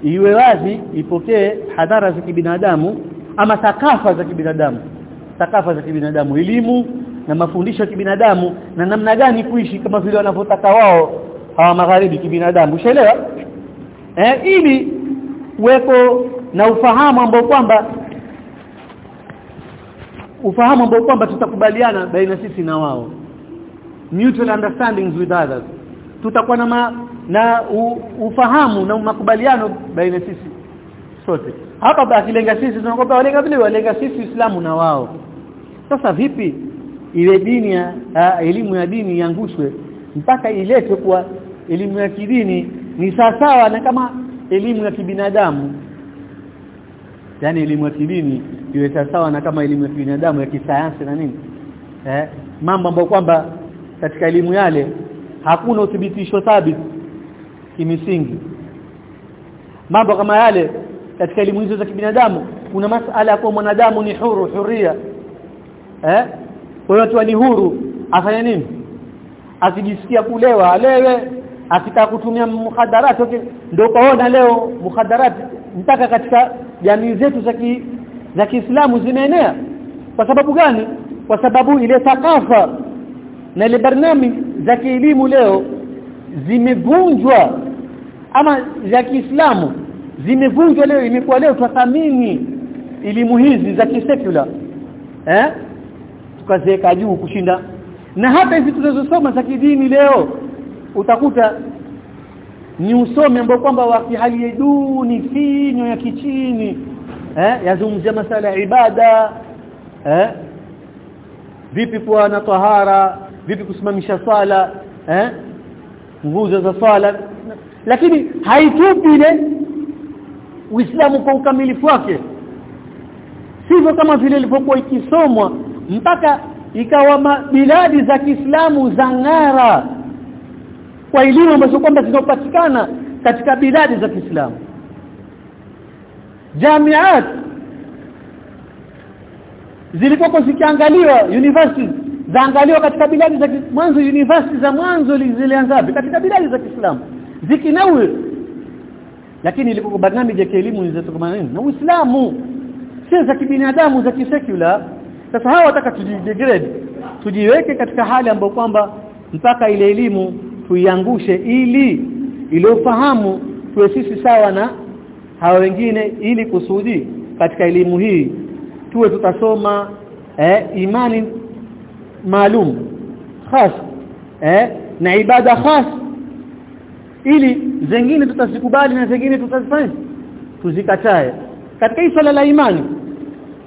iwe wazi ipokee hadhara za kibinadamu ama takafa za kibinadamu. Takafa za kibinadamu. Elimu na mafundisho ya kibinadamu na namna gani kuishi kama vile wanavyotaka wao hawa magharibi kibinadamu. Ushaelewa? Eh ili uwepo na ufahamu ambao kwamba ufahamu ambao kwamba tutakubaliana baina sisi na wao. Mutual understandings with others. Tutakuwa na ma, na u, ufahamu na makubaliano baina sisi sote hapa basi lenga sisi tunakopa walenga vile walenga sisi Uislamu na wao. Sasa vipi ile dini ya elimu ya dini iangushwe? Mpaka iletwe kuwa elimu ya kidini ni sawasawa na kama elimu ya kibinadamu. Yani elimu ya kidini iwe sawasawa na kama elimu ya kibinadamu ya kisayansi na nini? Eh mambo ambayo kwamba katika elimu yale hakuna uthibitisho thabiti kimisingi mambo kama yale katika elimu hizo za kibinadamu. Kuna masala ya kuwa mwanadamu ni huru huria. Eh? Kwa hiyo ni huru afanye nini? Asijisikia kulewa alewe. Akitaka kutumia muhadarati okay. Ndio kaona leo muhadarati mpaka katika jamii zetu za ki, za Kiislamu zimeenea. Kwa sababu gani? Kwa sababu ile thakafa na ile barnami za kielimu leo zimevunjwa ama za Kiislamu zimevunjwa leo imekuwa leo tuthamini elimu hizi za kisekula eh? Tukaziweka juu kushinda. Na hata hizi tunazosoma za kidini leo utakuta ni usome ambao kwamba wa hali ya duni finyo ya kichini. Eh? Yazungumzia masala ya ibada. Eh? Vipi kuwa na tahara? Vipi kusimamisha swala? Eh? Nguzo za swala. Lakini haitupi ile Uislamu kwa ukamilifu wake. Sivyo kama vile ilivyokuwa ikisomwa mpaka ikawa biladi za Kiislamu za ngara kwa elimu ambazo kwamba zinapatikana katika biladi za Kiislamu. Jamiat zilikuwa zikiangaliwa university zaangaliwa katika biladi za mwanzo university za mwanzo zilianza katika biladi za Kiislamu. Zikinawi lakini ilikuwa barnamiji ya elimu nini? Na Uislamu. Si za kibinadamu za kisekula sasa hawa wataka tujidegrade tujiweke katika hali ambayo kwamba mpaka ile elimu tuiangushe ili iliyofahamu tuwe sisi sawa na hawa wengine ili kusudi katika elimu hii tuwe tutasoma eh, imani maalum khas eh, na ibada khas ili zingine tutazikubali na zingine tutazifanya tuzikatae. Katika swala la imani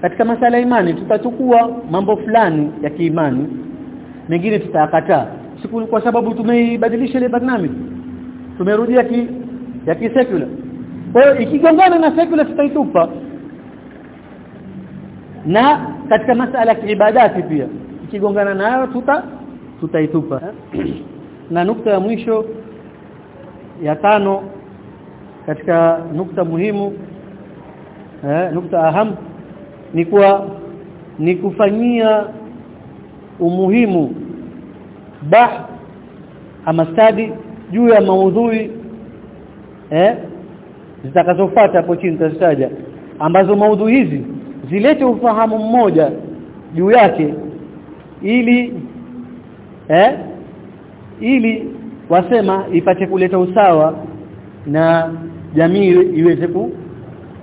katika masala ya imani tutachukua mambo fulani ya kiimani mengine tutayakataa. Siku kwa sababu tumeibadilisha ile barnami tumerudia ki ya kisekula kwa hiyo ikigongana na sekula tutaitupa. Na katika masala ya ibadati pia ikigongana nayo tuta tutaitupa. <clears throat> Na nukta ya mwisho ya tano katika nukta muhimu eh, nukta aham ni kuwa ni kufanyia umuhimu bah ama stadi juu ya maudhui eh zitakazofuata hapo chini tutazitaja ambazo maudhui hizi zilete ufahamu mmoja juu yake ili eh ili wasema ipate kuleta usawa na jamii iweze ku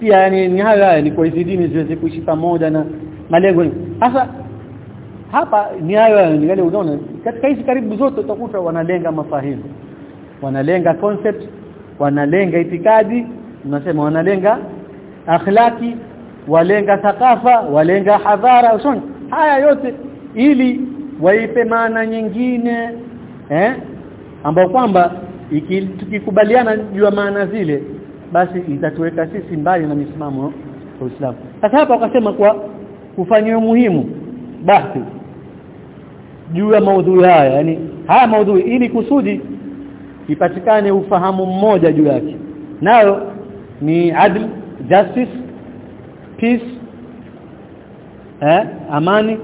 pia yani ni hayo haya ni kwa hizi dini ziweze kuishi pamoja na malengo hasa hapa ni hayo ni wale unaona? Katika hizi karibu zote utakuta wanalenga mafahimu wanalenga concept wanalenga itikadi tunasema wanalenga akhlaki walenga thakafa walenga hadhara usoni haya yote ili waipe maana nyingine eh ambao kwamba tukikubaliana juu ya maana zile basi itatuweka sisi mbali na misimamo ya Uislamu. Sasa hapa wakasema kwa kufanywa muhimu basi juu ya maudhui haya yani haya maudhui ili kusudi ipatikane ufahamu mmoja juu yake. Nayo ni adl justice peace eh amani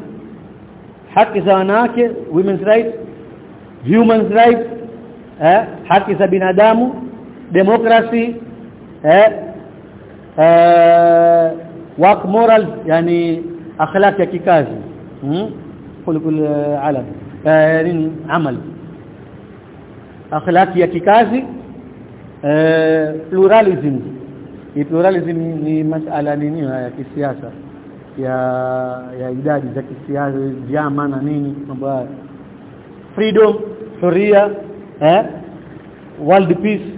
haki za wanawake women's rights human rights eh? Haki za binadamu demokrasi eh, eh work moral yani akhlaq ya kikazi. Hmm? kulikul alam. Eh amal. Akhlaq ya kikazi eh pluralism. Ni pluralism ni masala nini? Ya kisiasa. Ya ya idadi za kisiasa vyama na nini mambo freedom huria eh? World peace.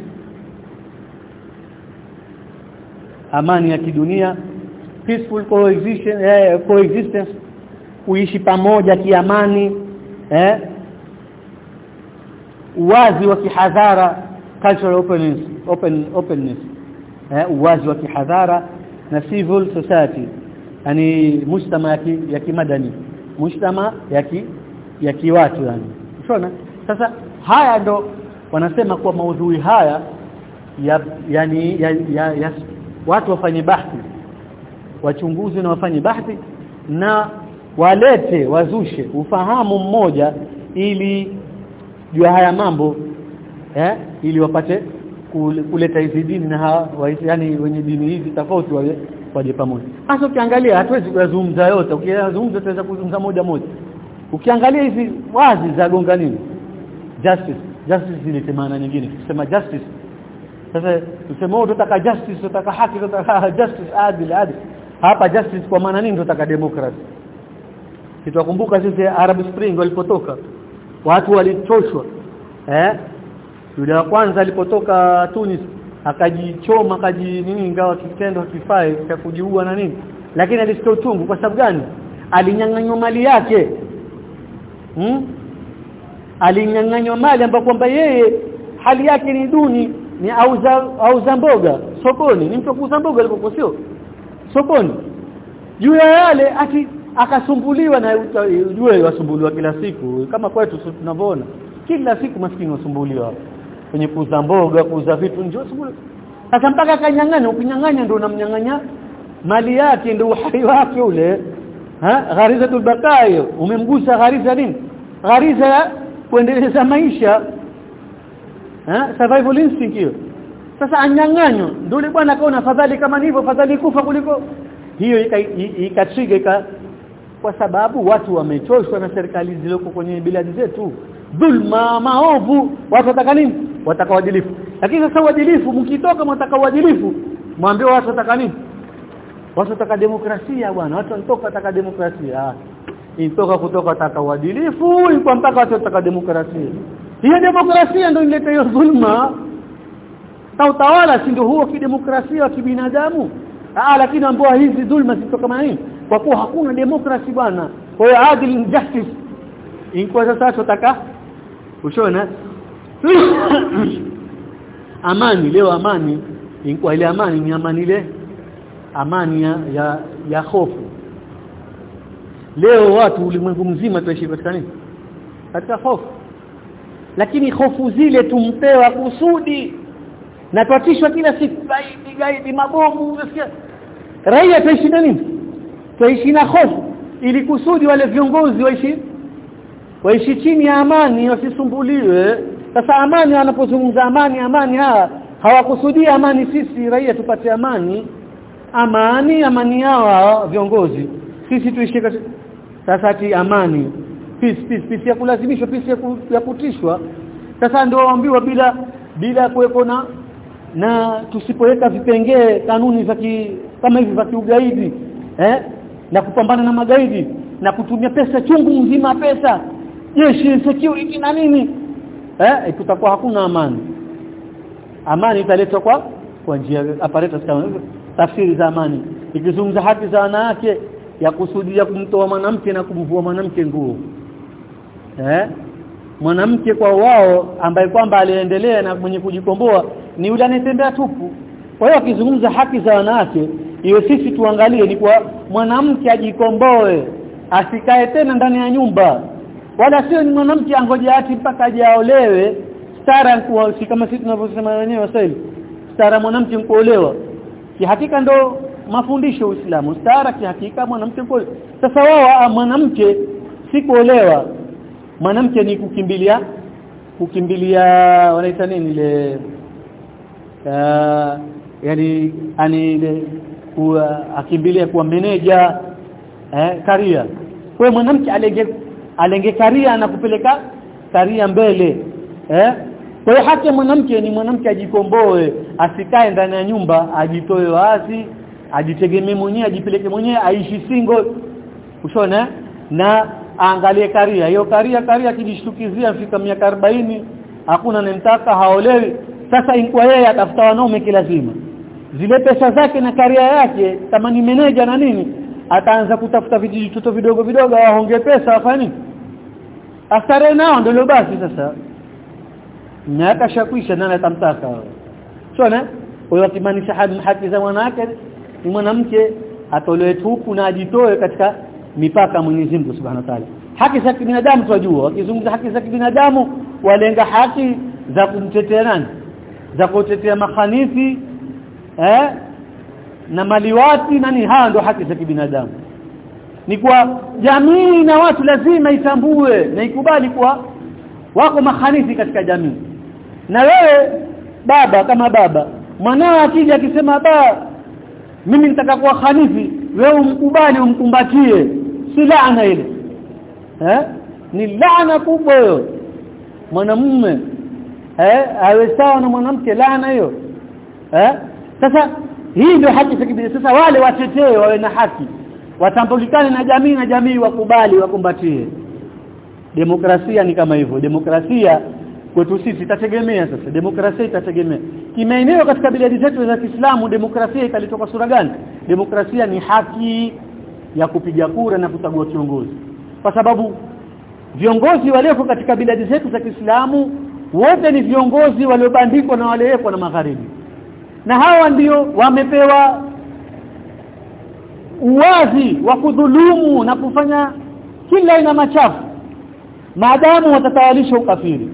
Amani ya kidunia. Peaceful coexistence eh, coexistence. Kuishi pamoja kiamani eh? Uwazi wa kihadhara cultural openness open openness. Eh uwazi wa kihadhara na civil society. Yani mshtama ya, ki, ya kimadani. Mshtama ya ki, ya kiwatu yani sasa haya ndo wanasema kuwa maudhui haya ya yani ya, ya, ya watu wafanye bahthi wachunguzi na wafanye bahthi na walete wazushe ufahamu mmoja ili juu haya mambo eh ili wapate kuleta hizi dini na hawa yani wenye dini hizi tofauti wale waje pamoja. Hasa ukiangalia hatuwezi kuzungumza yote. Ukizungumza tutaweza kuzungumza moja moja. Ukiangalia hizi wazi za gonga nini justice. Justice ile maana nyingine. Tuseme justice. Sasa tuseme wewe unataka justice unataka haki unataka <laughs> justice adil adil. Hapa justice kwa maana nini? Unataka democracy. Kitakumbuka sisi Arab Spring walipotoka. Watu walichoshwa. Eh? Yule wa kwanza alipotoka Tunis akajichoma akaji nini ingawa kitendo kifai cha kujiua na nini. Lakini alisikia uchungu. Kwa sababu gani? Alinyang'anywa mali yake. Hmm? Alinyang'anywa mali ambapo kwamba yeye hali yake ni duni ni auza auza mboga sokoni. Ni mtu kuuza mboga alipo sio? Sokoni. Juu ya yale ati akasumbuliwa na ujue wasumbuliwa kila siku. Kama kwetu tunavyoona. Kila siku maskini wasumbuliwa. Kwenye kuuza mboga kuuza vitu ndio wasumbuliwa sasa mpaka kanyang'anya ukinyang'anya ndio unamnyang'anya mali yake ndio uhai wake ule. Ha? Gharizatul baqa'i. Umemgusa ghariza nini? Ghariza kuendeleza maisha. Ha? Survival instinct hiyo. Sasa anyang'anyo ndio yule bwana akaona fadhali kama hivyo fadhali kufa kuliko hiyo ikatriga ika kwa sababu watu wamechoshwa na serikali zilizoko kwenye biladi zetu. Dhulma maovu. Watu wataka nini? Wataka uadilifu. Lakini sasa uadilifu mkitoka mtaka uadilifu mwambie watu wataka nini? Watu wataka demokrasia bwana. Watu wanatoka wataka demokrasia intoka kutoka taka uadilifu ilikuwa mpaka watu wataka demokrasia. Hiyo demokrasia ndio ileta hiyo dhulma. Na utawala si ndio huo kidemokrasia wa kibinadamu? Ah lakini ambao hizi dhulma zitoka kama hii kwa kuwa hakuna demokrasi bwana. Kwa hiyo adil justice. Inkuwa sasa tutaka ushona? <coughs> Amani leo amani. Inkuwa ile amani ni amani ile? Amani ya ya, ya hofu leo watu ulimwengu mzima tuishi katika nini? Katika hofu. Lakini hofu zile tumpewa kusudi. Na twatishwa kila siku gaidi gaidi mabomu unasikia raia tuishi na nini? Tuishi na hofu. Ili kusudi wale viongozi waishi waishi chini ya amani wasisumbuliwe. Sasa amani wanapozungumza amani amani hawa hawakusudia amani sisi. Raia tupate amani. Amani amani hawa viongozi. Sisi tuishi sasa ati amani. Peace peace peace ya kulazimishwa peace ya, ku, ya kutishwa. Sasa ndio waambiwa bila bila kuwepo na na tusipoweka vipengee kanuni za kama hivi za kiugaidi eh? Na kupambana na magaidi na kutumia pesa chungu mzima pesa jeshi security na nini eh? Tutakuwa hakuna amani. Amani italetwa kwa kwa njia kama tafsiri za amani. Ikizungumza haki za wanawake ya kusudia kumtoa mwanamke na kumvua mwanamke nguo. Eh? Mwanamke kwa wao ambaye kwamba aliendelea na mwenye kujikomboa ni yule anetembea tupu. Kwa hiyo akizungumza haki za wanawake hiyo sisi tuangalie ni kwa mwanamke ajikomboe asikae tena ndani ya nyumba. Wala sio ni mwanamke angoje ati mpaka ajaolewe. Stara kuwa si kama sisi tunavyosema wenyewe sasa stara mwanamke kuolewa kihakika ndo mafundisho Uislamu. Stara kihakika mwanamke kwa sasa wao mwanamke sikuolewa mwanamke ni kukimbilia kukimbilia wanaita nini ile uh, yani ani ile kuwa akimbilia kuwa meneja eh karia kwa mwanamke alenge alenge karia na kupeleka karia mbele eh. Kwa hiyo mwanamke ni mwanamke ajikomboe asikae ndani ya nyumba ajitoe wazi ajitegemee mwenyewe ajipeleke mwenyewe aishi single. Ushona? Na aangalie karia. Hiyo karia karia akijishtukizia fika miaka 40 hakuna anemtaka haolewi. Sasa inkuwa yeye atafuta wanaume kilazima zile pesa zake na karia yake kama ni meneja na nini ataanza kutafuta vijiji vijitoto vidogo vidogo waonge pesa afanye asare nao ndio basi sasa. Miaka shakwisha nani atamtaka? Sio kwa hiyo akimaanisha haki za mwanamke ni mwanamke atolewe tupu na ajitoe katika mipaka Mwenyezi Mungu Subhanahu wa Ta'ala. Haki za kibinadamu tunajua wakizungumza haki za kibinadamu walenga haki za kumtetea nani? Za kutetea makhanifi eh? Na maliwati nani? Haya ndio haki za kibinadamu. Ni kwa jamii na watu lazima itambue na ikubali kwa wako makhanifi katika jamii. Na wewe baba kama baba mwanao akija akisema ba mimi nitakakuwa khalifi. Wewe umkubali umkumbatie. Si laana ile. Eh? Ni laana kubwa hiyo. Mwanamume. Eh? Awe sawa na mwanamke laana hiyo. Eh? Sasa hii ndio haki za sasa wale watetee wawe na haki. Watambulikane na jamii na jamii wakubali wakumbatie. Demokrasia ni kama hivyo. Demokrasia kwetu sisi itategemea sasa demokrasia itategemea. Kimaeneo katika biladi zetu za Kiislamu demokrasia italitoka sura gani? Demokrasia ni haki ya kupiga kura na kuchagua kiongozi. Kwa sababu viongozi walioko katika biladi zetu za Kiislamu wote ni viongozi waliobandikwa na waliowekwa na magharibi. Na hawa ndio wamepewa uwazi wa kudhulumu na kufanya kila ina machafu. Maadamu watatawalisha ukafiri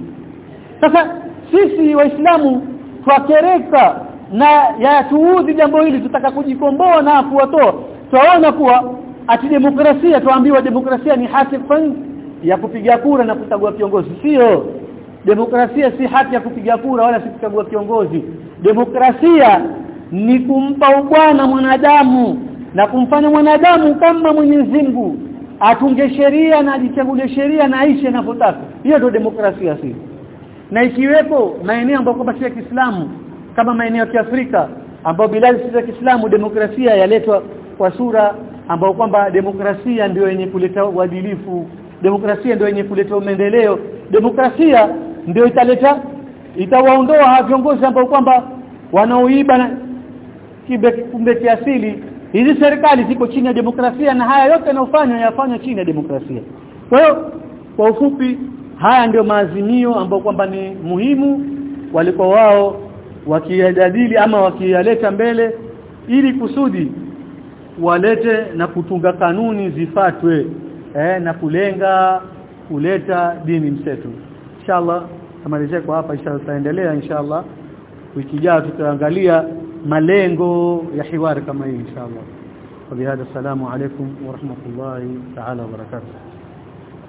sasa sisi waislamu twakereka na yatuudhi jambo hili tutaka kujikomboa na kuwatoa. Twaona kuwa ati demokrasia tuambiwa demokrasia ni haki ya kupiga kura na kuchagua kiongozi. Sio. Demokrasia si haki ya kupiga kura wala si kuchagua kiongozi. Demokrasia ni kumpa ubwana mwanadamu na kumfanya mwanadamu kama Mwenyezi Mungu. Atunge sheria na ajichagulie sheria na aishi anapotaka hiyo ndio demokrasia si na ikiwepo maeneo ambayo kwamba si ya Kiislamu kama maeneo ya Kiafrika ambayo biladi si za Kiislamu demokrasia yaletwa kwa sura ambayo kwamba demokrasia ndio yenye kuleta uadilifu demokrasia ndio yenye kuleta maendeleo demokrasia ndio italeta itawaondoa viongozi ambao kwamba wanaoiba kumbe kiasili. Hizi serikali ziko chini ya demokrasia na haya yote yanayofanywa yafanywa chini ya demokrasia. Kwa hiyo kwa ufupi haya ndio maazimio ambayo kwamba ni muhimu walikuwa wao wakiyajadili ama wakiyaleta mbele ili kusudi walete na kutunga kanuni zifatwe eh, na kulenga kuleta dini mseto inshallah tamalizia kwa hapa inshallah tutaendelea inshallah wiki ijayo tutaangalia malengo ya hiwari kama hii inshallah وبهذا السلام عليكم ورحمة الله تعالى وبركاته